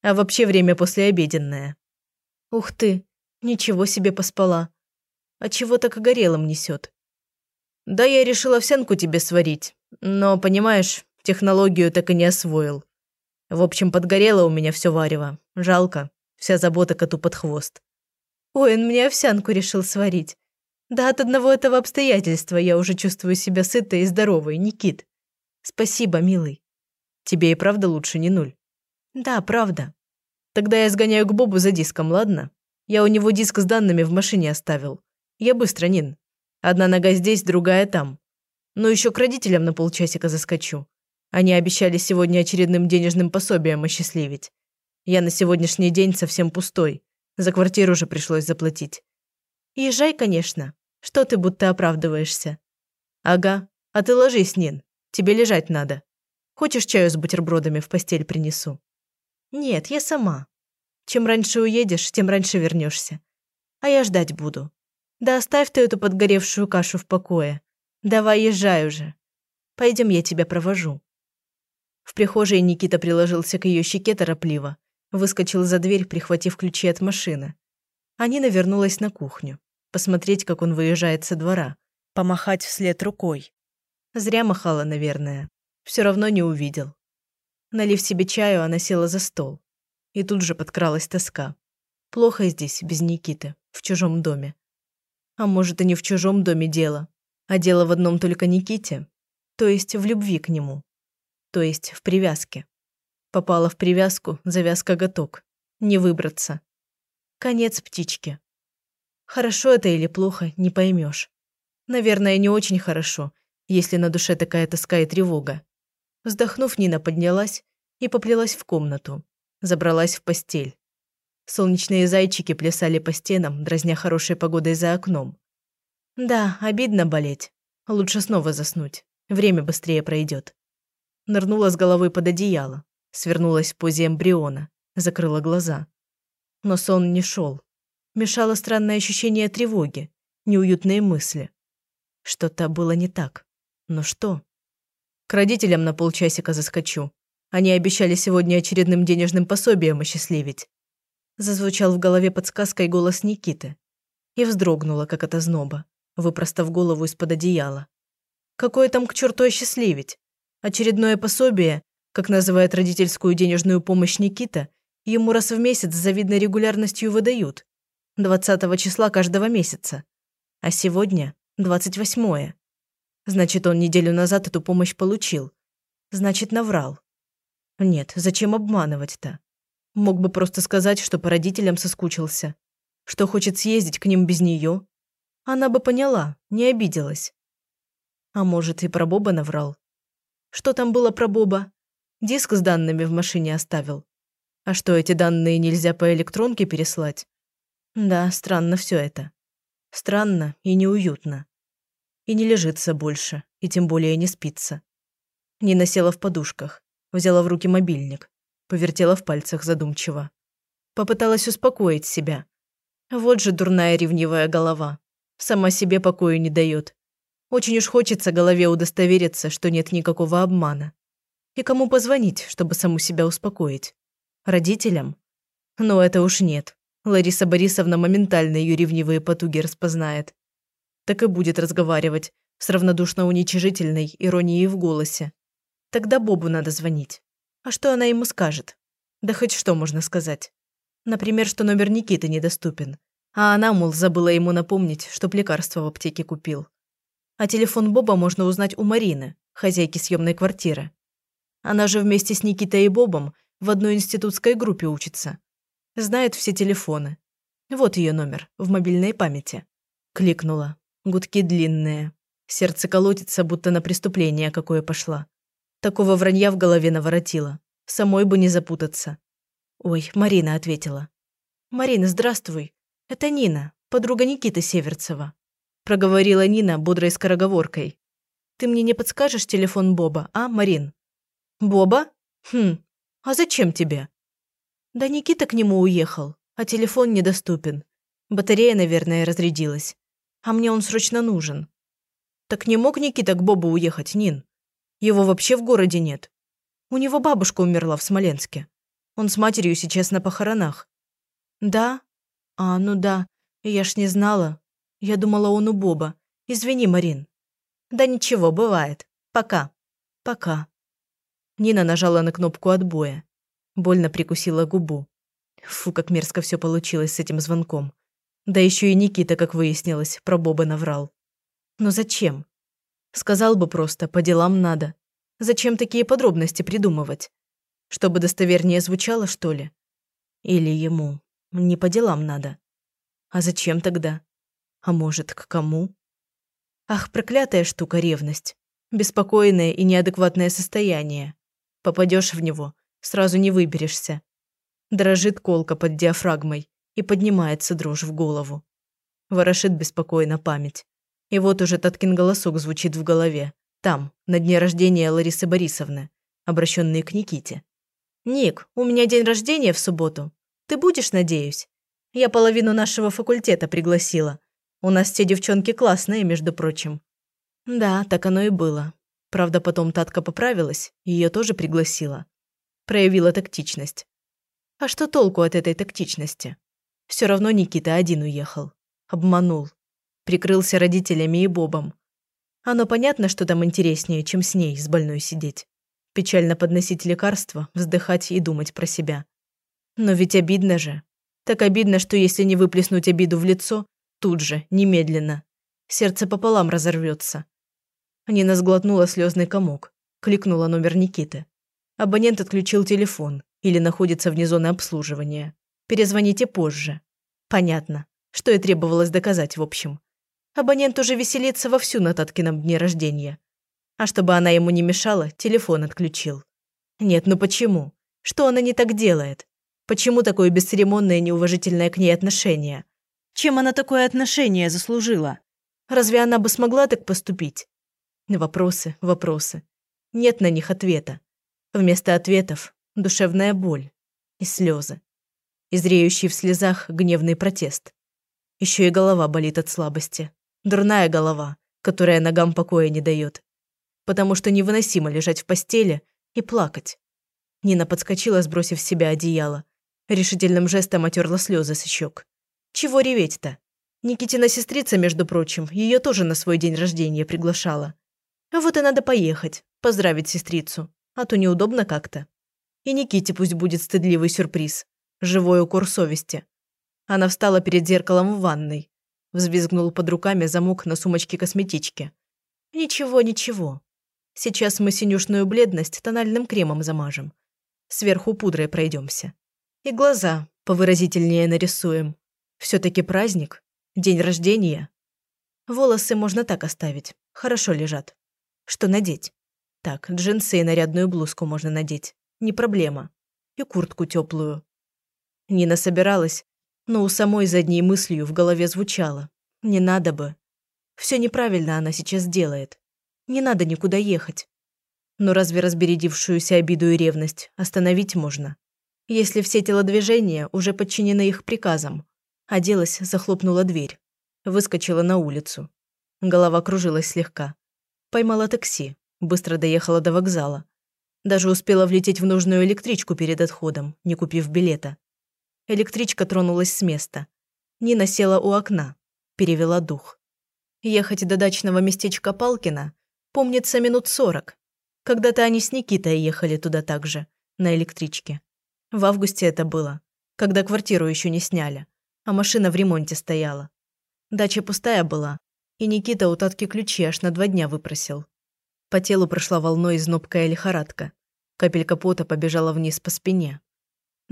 Speaker 1: А вообще время послеобеденное». «Ух ты, ничего себе поспала. А чего так горелым несет? Да, я решил овсянку тебе сварить, но, понимаешь, технологию так и не освоил. В общем, подгорело у меня все варево. Жалко. Вся забота коту под хвост. Ой, он мне овсянку решил сварить. Да от одного этого обстоятельства я уже чувствую себя сытой и здоровой, Никит. Спасибо, милый. Тебе и правда лучше не нуль? Да, правда. Тогда я сгоняю к Бобу за диском, ладно? Я у него диск с данными в машине оставил. Я быстро, Нин. Одна нога здесь, другая там. Ну, еще к родителям на полчасика заскочу. Они обещали сегодня очередным денежным пособием осчастливить. Я на сегодняшний день совсем пустой. За квартиру же пришлось заплатить. Езжай, конечно. Что ты будто оправдываешься? Ага. А ты ложись, Нин. Тебе лежать надо. Хочешь чаю с бутербродами в постель принесу? Нет, я сама. Чем раньше уедешь, тем раньше вернешься. А я ждать буду. Да оставь ты эту подгоревшую кашу в покое. Давай езжай уже. Пойдем, я тебя провожу». В прихожей Никита приложился к ее щеке торопливо, выскочил за дверь, прихватив ключи от машины. Анина вернулась на кухню, посмотреть, как он выезжает со двора, помахать вслед рукой. Зря махала, наверное. Все равно не увидел. Налив себе чаю, она села за стол. И тут же подкралась тоска. Плохо здесь, без Никиты, в чужом доме. А может, и не в чужом доме дело, а дело в одном только Никите, то есть в любви к нему, то есть в привязке. Попала в привязку, завязка готок. Не выбраться. Конец птички. Хорошо это или плохо, не поймешь. Наверное, не очень хорошо, если на душе такая тоска и тревога. Вздохнув, Нина поднялась и поплелась в комнату. Забралась в постель. Солнечные зайчики плясали по стенам, дразня хорошей погодой за окном. Да, обидно болеть. Лучше снова заснуть. Время быстрее пройдет. Нырнула с головой под одеяло, свернулась в позе эмбриона, закрыла глаза. Но сон не шел. Мешало странное ощущение тревоги, неуютные мысли. Что-то было не так. Но что? К родителям на полчасика заскочу. Они обещали сегодня очередным денежным пособием осчастливить. Зазвучал в голове подсказкой голос Никиты. И вздрогнула, как от озноба, выпростав голову из-под одеяла. Какое там к черту осчастливить? Очередное пособие, как называет родительскую денежную помощь Никита, ему раз в месяц с завидной регулярностью выдают. 20 числа каждого месяца. А сегодня 28 Значит, он неделю назад эту помощь получил. Значит, наврал. Нет, зачем обманывать-то? Мог бы просто сказать, что по родителям соскучился, что хочет съездить к ним без нее. Она бы поняла, не обиделась. А может, и про Боба наврал. Что там было про Боба? Диск с данными в машине оставил. А что, эти данные нельзя по электронке переслать? Да, странно все это. Странно и неуютно. И не лежится больше, и тем более не спится. Нина села в подушках, взяла в руки мобильник повертела в пальцах задумчиво. Попыталась успокоить себя. Вот же дурная ревнивая голова. Сама себе покоя не дает. Очень уж хочется голове удостовериться, что нет никакого обмана. И кому позвонить, чтобы саму себя успокоить? Родителям? Но это уж нет. Лариса Борисовна моментально ее ревнивые потуги распознает. Так и будет разговаривать с равнодушно-уничижительной иронией в голосе. Тогда Бобу надо звонить. А что она ему скажет? Да хоть что можно сказать. Например, что номер Никиты недоступен. А она, мол, забыла ему напомнить, чтоб лекарство в аптеке купил. А телефон Боба можно узнать у Марины, хозяйки съемной квартиры. Она же вместе с Никитой и Бобом в одной институтской группе учится. Знает все телефоны. Вот ее номер, в мобильной памяти. Кликнула. Гудки длинные. Сердце колотится, будто на преступление какое пошла. Такого вранья в голове наворотила. Самой бы не запутаться. Ой, Марина ответила. «Марина, здравствуй. Это Нина, подруга Никиты Северцева», проговорила Нина бодрой скороговоркой. «Ты мне не подскажешь телефон Боба, а, Марин?» «Боба? Хм, а зачем тебе?» «Да Никита к нему уехал, а телефон недоступен. Батарея, наверное, разрядилась. А мне он срочно нужен». «Так не мог Никита к Бобу уехать, Нин?» Его вообще в городе нет. У него бабушка умерла в Смоленске. Он с матерью сейчас на похоронах. Да? А, ну да. Я ж не знала. Я думала, он у Боба. Извини, Марин. Да ничего, бывает. Пока. Пока. Нина нажала на кнопку отбоя. Больно прикусила губу. Фу, как мерзко все получилось с этим звонком. Да еще и Никита, как выяснилось, про Боба наврал. Но зачем? Сказал бы просто, по делам надо. Зачем такие подробности придумывать? Чтобы достовернее звучало, что ли? Или ему не по делам надо? А зачем тогда? А может, к кому? Ах, проклятая штука ревность. Беспокойное и неадекватное состояние. Попадешь в него, сразу не выберешься. Дрожит колка под диафрагмой и поднимается дрожь в голову. Ворошит беспокойно память. И вот уже Таткин голосок звучит в голове. Там, на дне рождения Ларисы Борисовны, обращенный к Никите. «Ник, у меня день рождения в субботу. Ты будешь, надеюсь? Я половину нашего факультета пригласила. У нас те девчонки классные, между прочим». Да, так оно и было. Правда, потом Татка поправилась, ее тоже пригласила. Проявила тактичность. А что толку от этой тактичности? Все равно Никита один уехал. Обманул прикрылся родителями и Бобом. Оно понятно, что там интереснее, чем с ней, с больной сидеть. Печально подносить лекарства, вздыхать и думать про себя. Но ведь обидно же. Так обидно, что если не выплеснуть обиду в лицо, тут же, немедленно. Сердце пополам разорвется. Нина сглотнула слезный комок, кликнула номер Никиты. Абонент отключил телефон или находится вне зоны обслуживания. Перезвоните позже. Понятно, что и требовалось доказать в общем. Абонент уже веселится вовсю на Таткином дне рождения. А чтобы она ему не мешала, телефон отключил. Нет, ну почему? Что она не так делает? Почему такое бесцеремонное и неуважительное к ней отношение? Чем она такое отношение заслужила? Разве она бы смогла так поступить? Вопросы, вопросы. Нет на них ответа. Вместо ответов – душевная боль и слезы. Изреющий в слезах гневный протест. Еще и голова болит от слабости. Дурная голова, которая ногам покоя не дает. Потому что невыносимо лежать в постели и плакать. Нина подскочила, сбросив с себя одеяло. Решительным жестом отерла слезы с щек. Чего реветь-то? Никитина сестрица, между прочим, ее тоже на свой день рождения приглашала. А вот и надо поехать, поздравить сестрицу, а то неудобно как-то. И Никите пусть будет стыдливый сюрприз, живой укор совести. Она встала перед зеркалом в ванной. Взвизгнул под руками замок на сумочке косметички. Ничего, ничего. Сейчас мы синюшную бледность тональным кремом замажем. Сверху пудрой пройдемся. И глаза повыразительнее нарисуем. все таки праздник, день рождения. Волосы можно так оставить, хорошо лежат. Что надеть? Так, джинсы и нарядную блузку можно надеть. Не проблема. И куртку теплую. Нина собиралась, но у самой задней мыслью в голове звучало. Не надо бы. Все неправильно она сейчас делает. Не надо никуда ехать. Но разве разбередившуюся обиду и ревность остановить можно? Если все телодвижения уже подчинены их приказам. Оделась, захлопнула дверь. Выскочила на улицу. Голова кружилась слегка. Поймала такси. Быстро доехала до вокзала. Даже успела влететь в нужную электричку перед отходом, не купив билета. Электричка тронулась с места. Нина села у окна. Перевела дух. Ехать до дачного местечка Палкина Помнится минут сорок. Когда-то они с Никитой ехали туда также, на электричке. В августе это было, когда квартиру еще не сняли, а машина в ремонте стояла. Дача пустая была, и Никита у Татки ключи аж на два дня выпросил. По телу прошла волной изнобкая лихорадка. Капелька пота побежала вниз по спине.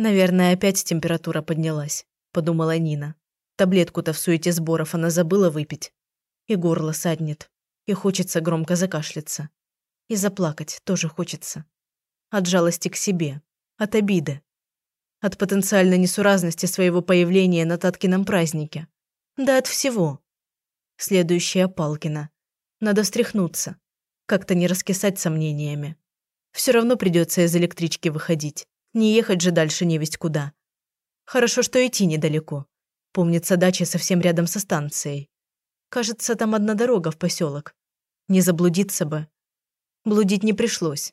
Speaker 1: «Наверное, опять температура поднялась», – подумала Нина. Таблетку-то в суете сборов она забыла выпить. И горло саднет. И хочется громко закашляться. И заплакать тоже хочется. От жалости к себе. От обиды. От потенциальной несуразности своего появления на Таткином празднике. Да от всего. Следующая Палкина. Надо встряхнуться. Как-то не раскисать сомнениями. Все равно придется из электрички выходить. Не ехать же дальше не весть куда. Хорошо, что идти недалеко. Помнится, дача совсем рядом со станцией. Кажется, там одна дорога в поселок. Не заблудиться бы. Блудить не пришлось.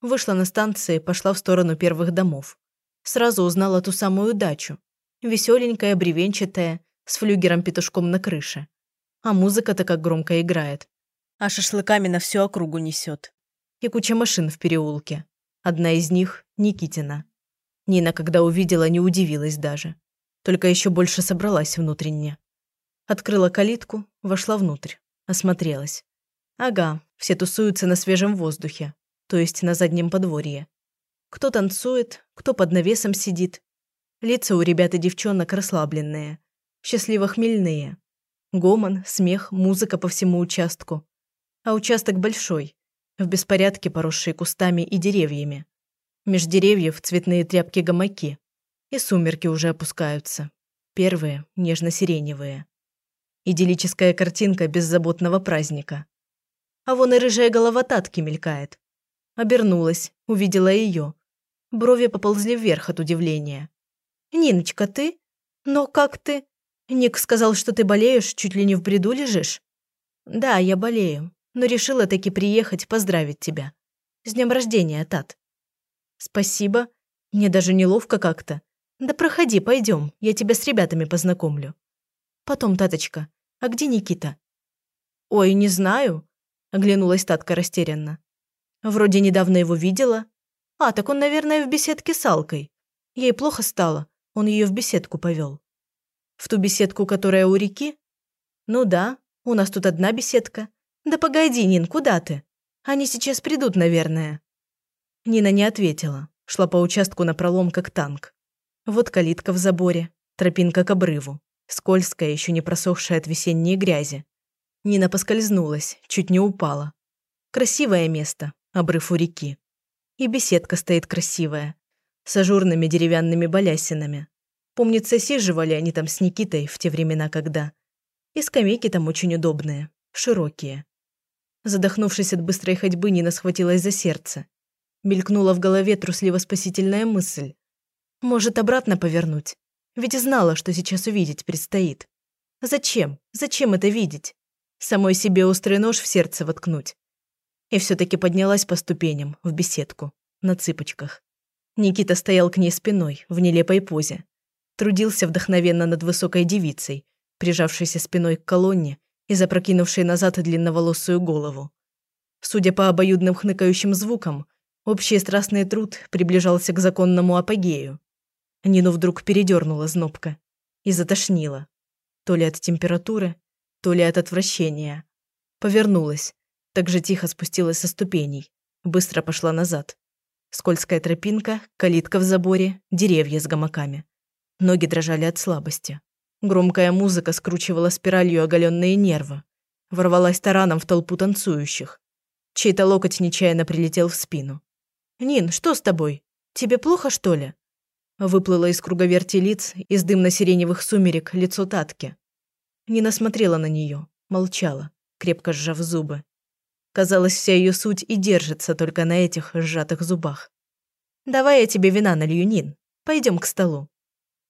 Speaker 1: Вышла на станции, пошла в сторону первых домов. Сразу узнала ту самую дачу. Веселенькая, бревенчатая, с флюгером-петушком на крыше. А музыка-то как громко играет. А шашлыками на всю округу несет. И куча машин в переулке. Одна из них – Никитина. Нина, когда увидела, не удивилась даже. Только еще больше собралась внутренне. Открыла калитку, вошла внутрь, осмотрелась. Ага, все тусуются на свежем воздухе, то есть на заднем подворье. Кто танцует, кто под навесом сидит. Лица у ребят и девчонок расслабленные, счастливо хмельные. Гомон, смех, музыка по всему участку. А участок большой, в беспорядке поросший кустами и деревьями. Меж деревьев цветные тряпки-гамаки. И сумерки уже опускаются. Первые, нежно-сиреневые. Идиллическая картинка беззаботного праздника. А вон и рыжая голова Татки мелькает. Обернулась, увидела ее. Брови поползли вверх от удивления. «Ниночка, ты? Но как ты? Ник сказал, что ты болеешь, чуть ли не в бреду лежишь?» «Да, я болею, но решила таки приехать поздравить тебя. С днем рождения, Тат». «Спасибо. Мне даже неловко как-то. Да проходи, пойдем, я тебя с ребятами познакомлю». «Потом, Таточка, а где Никита?» «Ой, не знаю», – оглянулась Татка растерянно. «Вроде недавно его видела. А, так он, наверное, в беседке с Алкой. Ей плохо стало. Он ее в беседку повел. В ту беседку, которая у реки? Ну да, у нас тут одна беседка. Да погоди, Нин, куда ты? Они сейчас придут, наверное. Нина не ответила. Шла по участку на пролом, как танк. Вот калитка в заборе, тропинка к обрыву, скользкая, еще не просохшая от весенней грязи. Нина поскользнулась, чуть не упала. Красивое место, обрыв у реки. И беседка стоит красивая, с ажурными деревянными балясинами. Помнится, сиживали они там с Никитой в те времена, когда. И скамейки там очень удобные, широкие. Задохнувшись от быстрой ходьбы, Нина схватилась за сердце. Мелькнула в голове трусливо-спасительная мысль. Может, обратно повернуть? Ведь знала, что сейчас увидеть предстоит. Зачем? Зачем это видеть? Самой себе острый нож в сердце воткнуть. И все таки поднялась по ступеням, в беседку, на цыпочках. Никита стоял к ней спиной, в нелепой позе. Трудился вдохновенно над высокой девицей, прижавшейся спиной к колонне и запрокинувшей назад длинноволосую голову. Судя по обоюдным хныкающим звукам, общий страстный труд приближался к законному апогею. Нину вдруг передернула знобка и затошнила. То ли от температуры, то ли от отвращения. Повернулась, так же тихо спустилась со ступеней, быстро пошла назад. Скользкая тропинка, калитка в заборе, деревья с гамаками. Ноги дрожали от слабости. Громкая музыка скручивала спиралью оголенные нервы. Ворвалась тараном в толпу танцующих. Чей-то локоть нечаянно прилетел в спину. «Нин, что с тобой? Тебе плохо, что ли?» Выплыло из круговерти лиц, из дымно-сиреневых сумерек, лицо Татки. Нина смотрела на нее, молчала, крепко сжав зубы. Казалось, вся ее суть и держится только на этих сжатых зубах. «Давай я тебе вина налью, Нин. Пойдем к столу».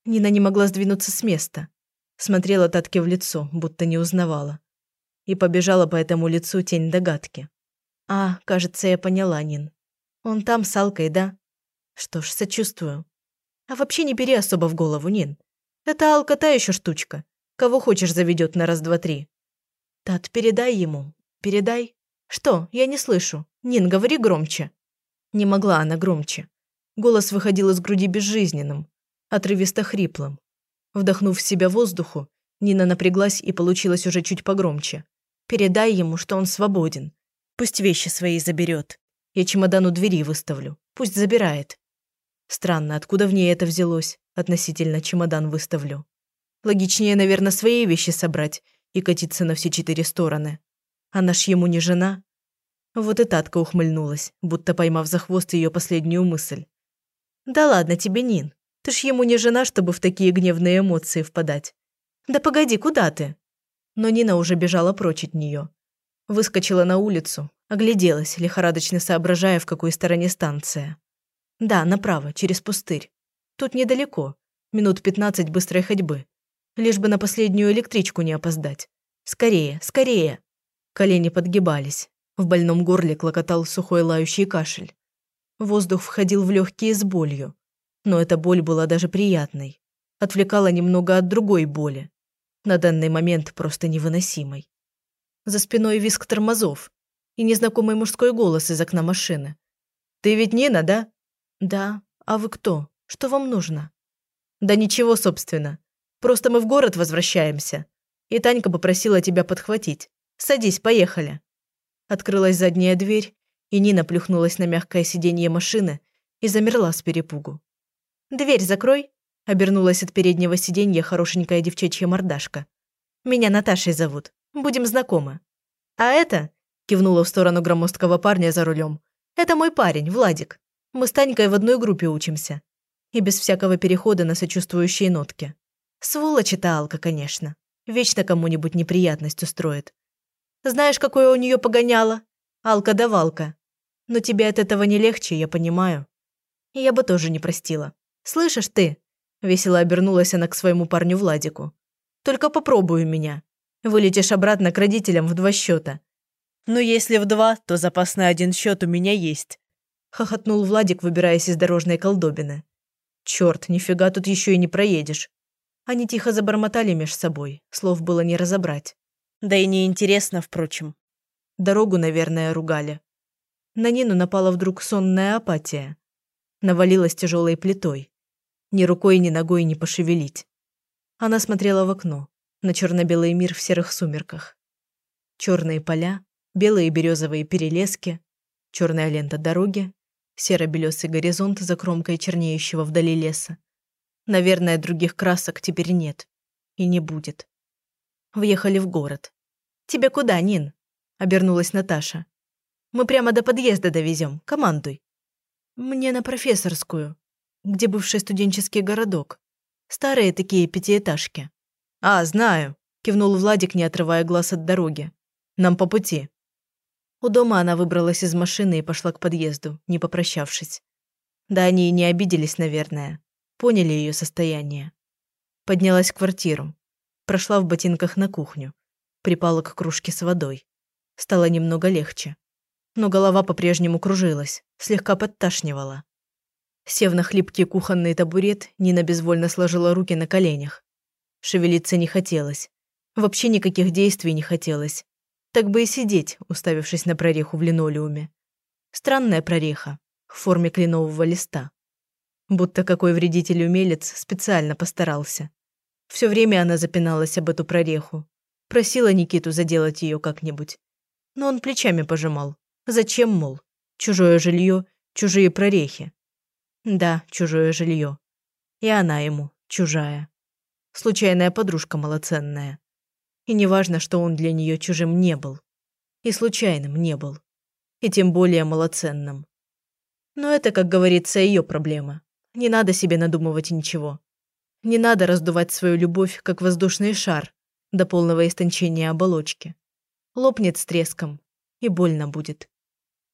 Speaker 1: Нина не могла сдвинуться с места. Смотрела Татке в лицо, будто не узнавала. И побежала по этому лицу тень догадки. «А, кажется, я поняла, Нин. Он там с Алкой, да? Что ж, сочувствую. А вообще не бери особо в голову, Нин. Это Алка та еще штучка. Кого хочешь заведет на раз-два-три. Тат, передай ему. Передай. Что? Я не слышу. Нин, говори громче. Не могла она громче. Голос выходил из груди безжизненным, отрывисто хриплым. Вдохнув в себя воздуху, Нина напряглась и получилось уже чуть погромче. «Передай ему, что он свободен. Пусть вещи свои заберет. Я чемодан у двери выставлю. Пусть забирает. Странно, откуда в ней это взялось? Относительно чемодан выставлю. Логичнее, наверное, свои вещи собрать и катиться на все четыре стороны. Она ж ему не жена. Вот и Татка ухмыльнулась, будто поймав за хвост ее последнюю мысль. «Да ладно тебе, Нин. Ты ж ему не жена, чтобы в такие гневные эмоции впадать. Да погоди, куда ты?» Но Нина уже бежала прочь от нее. Выскочила на улицу, огляделась, лихорадочно соображая, в какой стороне станция. Да, направо, через пустырь. Тут недалеко. Минут пятнадцать быстрой ходьбы. Лишь бы на последнюю электричку не опоздать. Скорее, скорее. Колени подгибались. В больном горле клокотал сухой лающий кашель. Воздух входил в легкие с болью. Но эта боль была даже приятной. Отвлекала немного от другой боли. На данный момент просто невыносимой. За спиной виск тормозов и незнакомый мужской голос из окна машины. «Ты ведь Нина, да?» «Да. А вы кто? Что вам нужно?» «Да ничего, собственно. Просто мы в город возвращаемся. И Танька попросила тебя подхватить. Садись, поехали». Открылась задняя дверь, и Нина плюхнулась на мягкое сиденье машины и замерла с перепугу. «Дверь закрой», – обернулась от переднего сиденья хорошенькая девчачья мордашка. «Меня Наташей зовут. Будем знакомы». «А это», – кивнула в сторону громоздкого парня за рулем, – «это мой парень, Владик. Мы с Танькой в одной группе учимся. И без всякого перехода на сочувствующие нотки. Сволочь эта Алка, конечно. Вечно кому-нибудь неприятность устроит. Знаешь, какое у нее погоняло? Алка-давалка. Но тебе от этого не легче, я понимаю. Я бы тоже не простила. Слышишь ты? Весело обернулась она к своему парню Владику. Только попробуй меня. Вылетишь обратно к родителям в два счета. Но если в два, то запасный один счет у меня есть. – хохотнул Владик, выбираясь из дорожной колдобины. «Чёрт, нифига тут еще и не проедешь». Они тихо забормотали меж собой, слов было не разобрать. Да и неинтересно, впрочем. Дорогу, наверное, ругали. На Нину напала вдруг сонная апатия. Навалилась тяжелой плитой. Ни рукой, ни ногой не пошевелить. Она смотрела в окно, на черно-белый мир в серых сумерках. Черные поля, белые березовые перелески, черная лента дороги, серо-белесый горизонт за кромкой чернеющего вдали леса. Наверное, других красок теперь нет. И не будет. Въехали в город. «Тебе куда, Нин?» – обернулась Наташа. «Мы прямо до подъезда довезем. Командуй». «Мне на профессорскую, где бывший студенческий городок. Старые такие пятиэтажки». «А, знаю», – кивнул Владик, не отрывая глаз от дороги. «Нам по пути». У дома она выбралась из машины и пошла к подъезду, не попрощавшись. Да они и не обиделись, наверное. Поняли ее состояние. Поднялась в квартиру. Прошла в ботинках на кухню. Припала к кружке с водой. Стало немного легче. Но голова по-прежнему кружилась, слегка подташнивала. Сев на хлипкий кухонный табурет, Нина безвольно сложила руки на коленях. Шевелиться не хотелось. Вообще никаких действий не хотелось. Так бы и сидеть, уставившись на прореху в линолеуме. Странная прореха, в форме кленового листа. Будто какой вредитель-умелец специально постарался. Все время она запиналась об эту прореху. Просила Никиту заделать ее как-нибудь. Но он плечами пожимал. Зачем, мол? Чужое жилье, чужие прорехи. Да, чужое жилье. И она ему чужая. Случайная подружка малоценная. И неважно, что он для нее чужим не был. И случайным не был. И тем более малоценным. Но это, как говорится, ее проблема. Не надо себе надумывать ничего. Не надо раздувать свою любовь, как воздушный шар, до полного истончения оболочки. Лопнет с треском, и больно будет.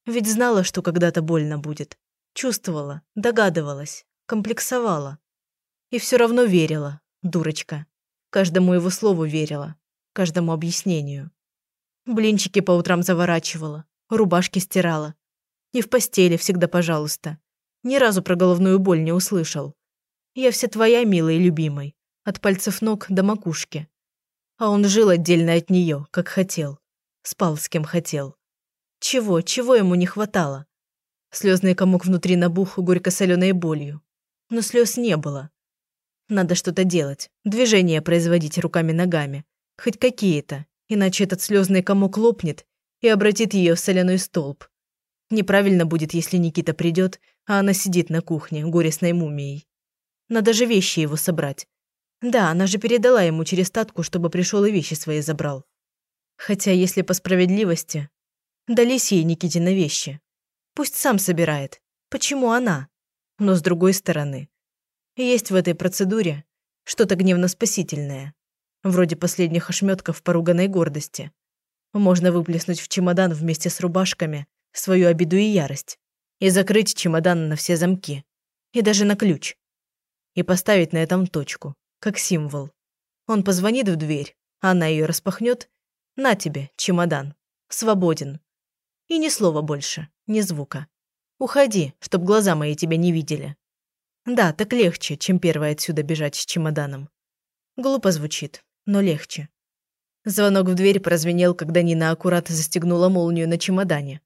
Speaker 1: Ведь знала, что когда-то больно будет. Чувствовала, догадывалась, комплексовала. И все равно верила, дурочка. Каждому его слову верила каждому объяснению. Блинчики по утрам заворачивала, рубашки стирала. И в постели всегда пожалуйста. Ни разу про головную боль не услышал. Я вся твоя, милая и любимой, от пальцев ног до макушки. А он жил отдельно от нее, как хотел. Спал с кем хотел. Чего, чего ему не хватало? Слезный комок внутри набух горько-соленой болью. Но слез не было. Надо что-то делать, движения производить руками-ногами, Хоть какие-то, иначе этот слезный комок лопнет и обратит ее в соляной столб. Неправильно будет, если Никита придет, а она сидит на кухне, горестной мумией. Надо же вещи его собрать. Да, она же передала ему через татку, чтобы пришел и вещи свои забрал. Хотя, если по справедливости, дались ей Никитина вещи. Пусть сам собирает. Почему она? Но с другой стороны, есть в этой процедуре что-то гневно-спасительное вроде последних ошметков поруганной гордости. Можно выплеснуть в чемодан вместе с рубашками свою обиду и ярость и закрыть чемодан на все замки и даже на ключ и поставить на этом точку, как символ. Он позвонит в дверь, она ее распахнет. На тебе, чемодан. Свободен. И ни слова больше, ни звука. Уходи, чтоб глаза мои тебя не видели. Да, так легче, чем первой отсюда бежать с чемоданом. Глупо звучит, но легче. Звонок в дверь прозвенел, когда Нина аккурат застегнула молнию на чемодане.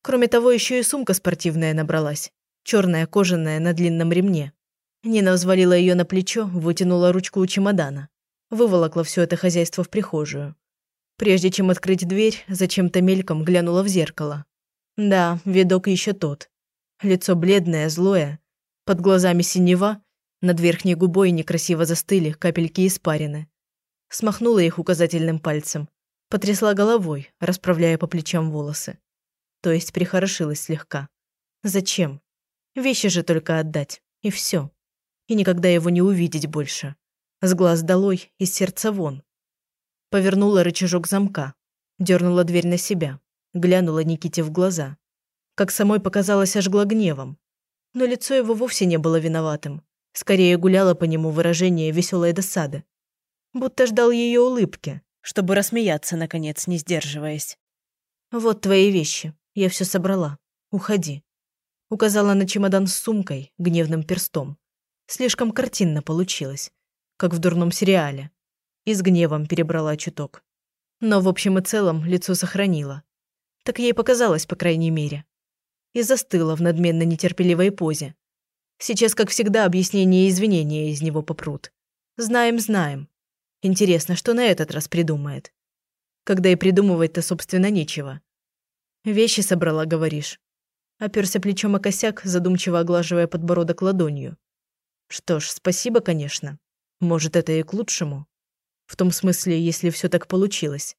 Speaker 1: Кроме того, еще и сумка спортивная набралась. Черная, кожаная, на длинном ремне. Нина взвалила ее на плечо, вытянула ручку у чемодана. Выволокла все это хозяйство в прихожую. Прежде чем открыть дверь, зачем-то мельком глянула в зеркало. Да, видок еще тот. Лицо бледное, злое. Под глазами синева, над верхней губой некрасиво застыли капельки испарины смахнула их указательным пальцем, потрясла головой, расправляя по плечам волосы. То есть прихорошилась слегка. Зачем? Вещи же только отдать, и все. И никогда его не увидеть больше. С глаз долой, из сердца вон. Повернула рычажок замка, дернула дверь на себя, глянула Никите в глаза. Как самой показалось, ожгла гневом. Но лицо его вовсе не было виноватым. Скорее гуляло по нему выражение веселой досады будто ждал ее улыбки, чтобы рассмеяться, наконец, не сдерживаясь. «Вот твои вещи. Я все собрала. Уходи». Указала на чемодан с сумкой, гневным перстом. Слишком картинно получилось, как в дурном сериале. И с гневом перебрала чуток. Но в общем и целом лицо сохранила. Так ей показалось, по крайней мере. И застыла в надменно нетерпеливой позе.
Speaker 2: Сейчас, как всегда, объяснения и извинения из него попрут. Знаем, знаем. Интересно, что на этот раз придумает? Когда и придумывать-то, собственно, нечего. Вещи собрала, говоришь. Оперся плечом о косяк, задумчиво оглаживая подбородок ладонью. Что ж, спасибо, конечно. Может, это и к лучшему. В том смысле, если все так получилось.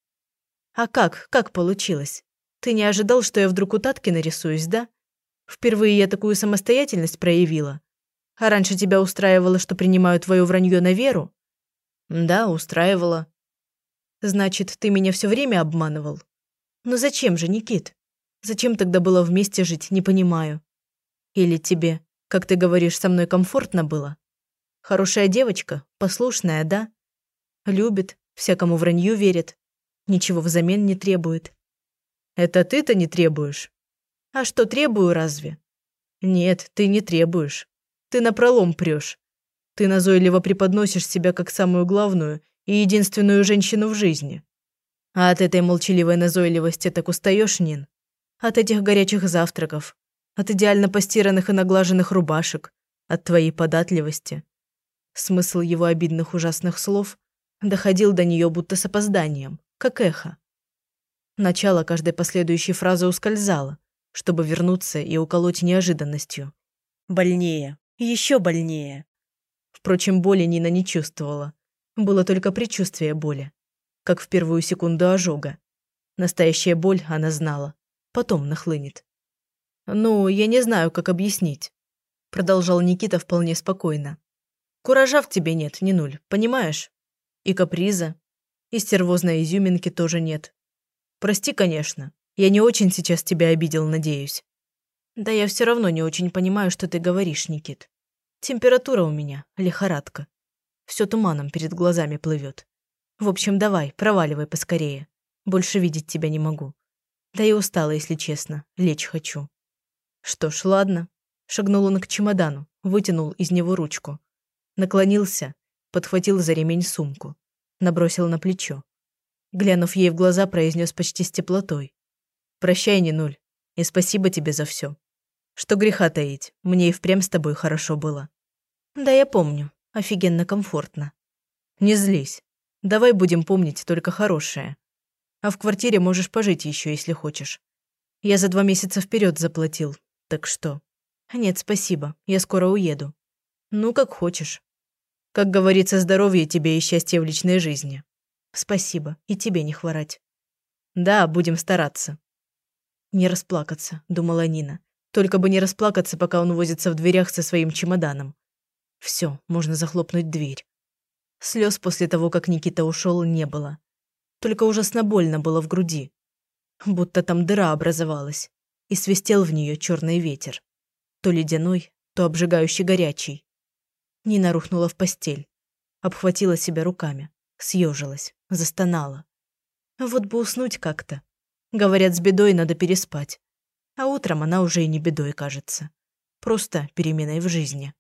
Speaker 2: А как? Как получилось? Ты не ожидал, что я вдруг у Татки нарисуюсь, да? Впервые я такую самостоятельность проявила. А раньше тебя устраивало, что принимаю твое вранье на веру? Да, устраивало. Значит, ты меня все время обманывал? Но зачем же, Никит? Зачем тогда было вместе жить, не понимаю. Или тебе, как ты говоришь, со мной комфортно было? Хорошая девочка, послушная, да? Любит, всякому вранью верит, ничего взамен не требует. Это ты-то не требуешь? А что, требую разве? Нет, ты не требуешь. Ты напролом прешь. Ты назойливо преподносишь себя как самую главную и единственную женщину в жизни. А от этой молчаливой назойливости так устаешь, Нин? От этих горячих завтраков, от идеально постиранных и наглаженных рубашек, от твоей податливости. Смысл его обидных ужасных слов доходил до нее будто с опозданием, как эхо. Начало каждой последующей фразы ускользало, чтобы вернуться и уколоть неожиданностью. Больнее. Еще больнее. Впрочем, боли Нина не чувствовала. Было только предчувствие боли. Как в первую секунду ожога. Настоящая боль она знала. Потом нахлынет. «Ну, я не знаю, как объяснить», – продолжал Никита вполне спокойно. «Куража в тебе нет, не нуль, понимаешь? И каприза, и стервозной изюминки тоже нет. Прости, конечно, я не очень сейчас тебя обидел, надеюсь. Да я все равно не очень понимаю, что ты говоришь, Никит. Температура у меня, лихорадка. Все туманом перед глазами плывет. В общем, давай, проваливай поскорее. Больше видеть тебя не могу. Да и устала, если честно. Лечь хочу. Что ж, ладно. Шагнул он к чемодану, вытянул из него ручку. Наклонился, подхватил за ремень сумку. Набросил на плечо. Глянув ей в глаза, произнес почти с теплотой. Прощай, не нуль. И спасибо тебе за все. Что греха таить, мне и впрямь с тобой хорошо было. Да я помню. Офигенно комфортно. Не злись. Давай будем помнить только хорошее. А в квартире можешь пожить еще, если хочешь. Я за два месяца вперед заплатил. Так что? Нет, спасибо. Я скоро уеду. Ну, как хочешь. Как говорится, здоровья тебе и счастья в личной жизни. Спасибо. И тебе не хворать. Да, будем стараться. Не расплакаться, думала Нина. Только бы не расплакаться, пока он возится в дверях со своим чемоданом. Все, можно захлопнуть дверь. Слез после того, как Никита ушел, не было. Только ужасно больно было в груди. Будто там дыра образовалась, и свистел в нее черный ветер. То ледяной, то обжигающий горячий. Нина рухнула в постель, обхватила себя руками, съежилась, застонала. Вот бы уснуть как-то. Говорят, с бедой надо переспать. А утром она уже и не бедой кажется. Просто переменой в жизни.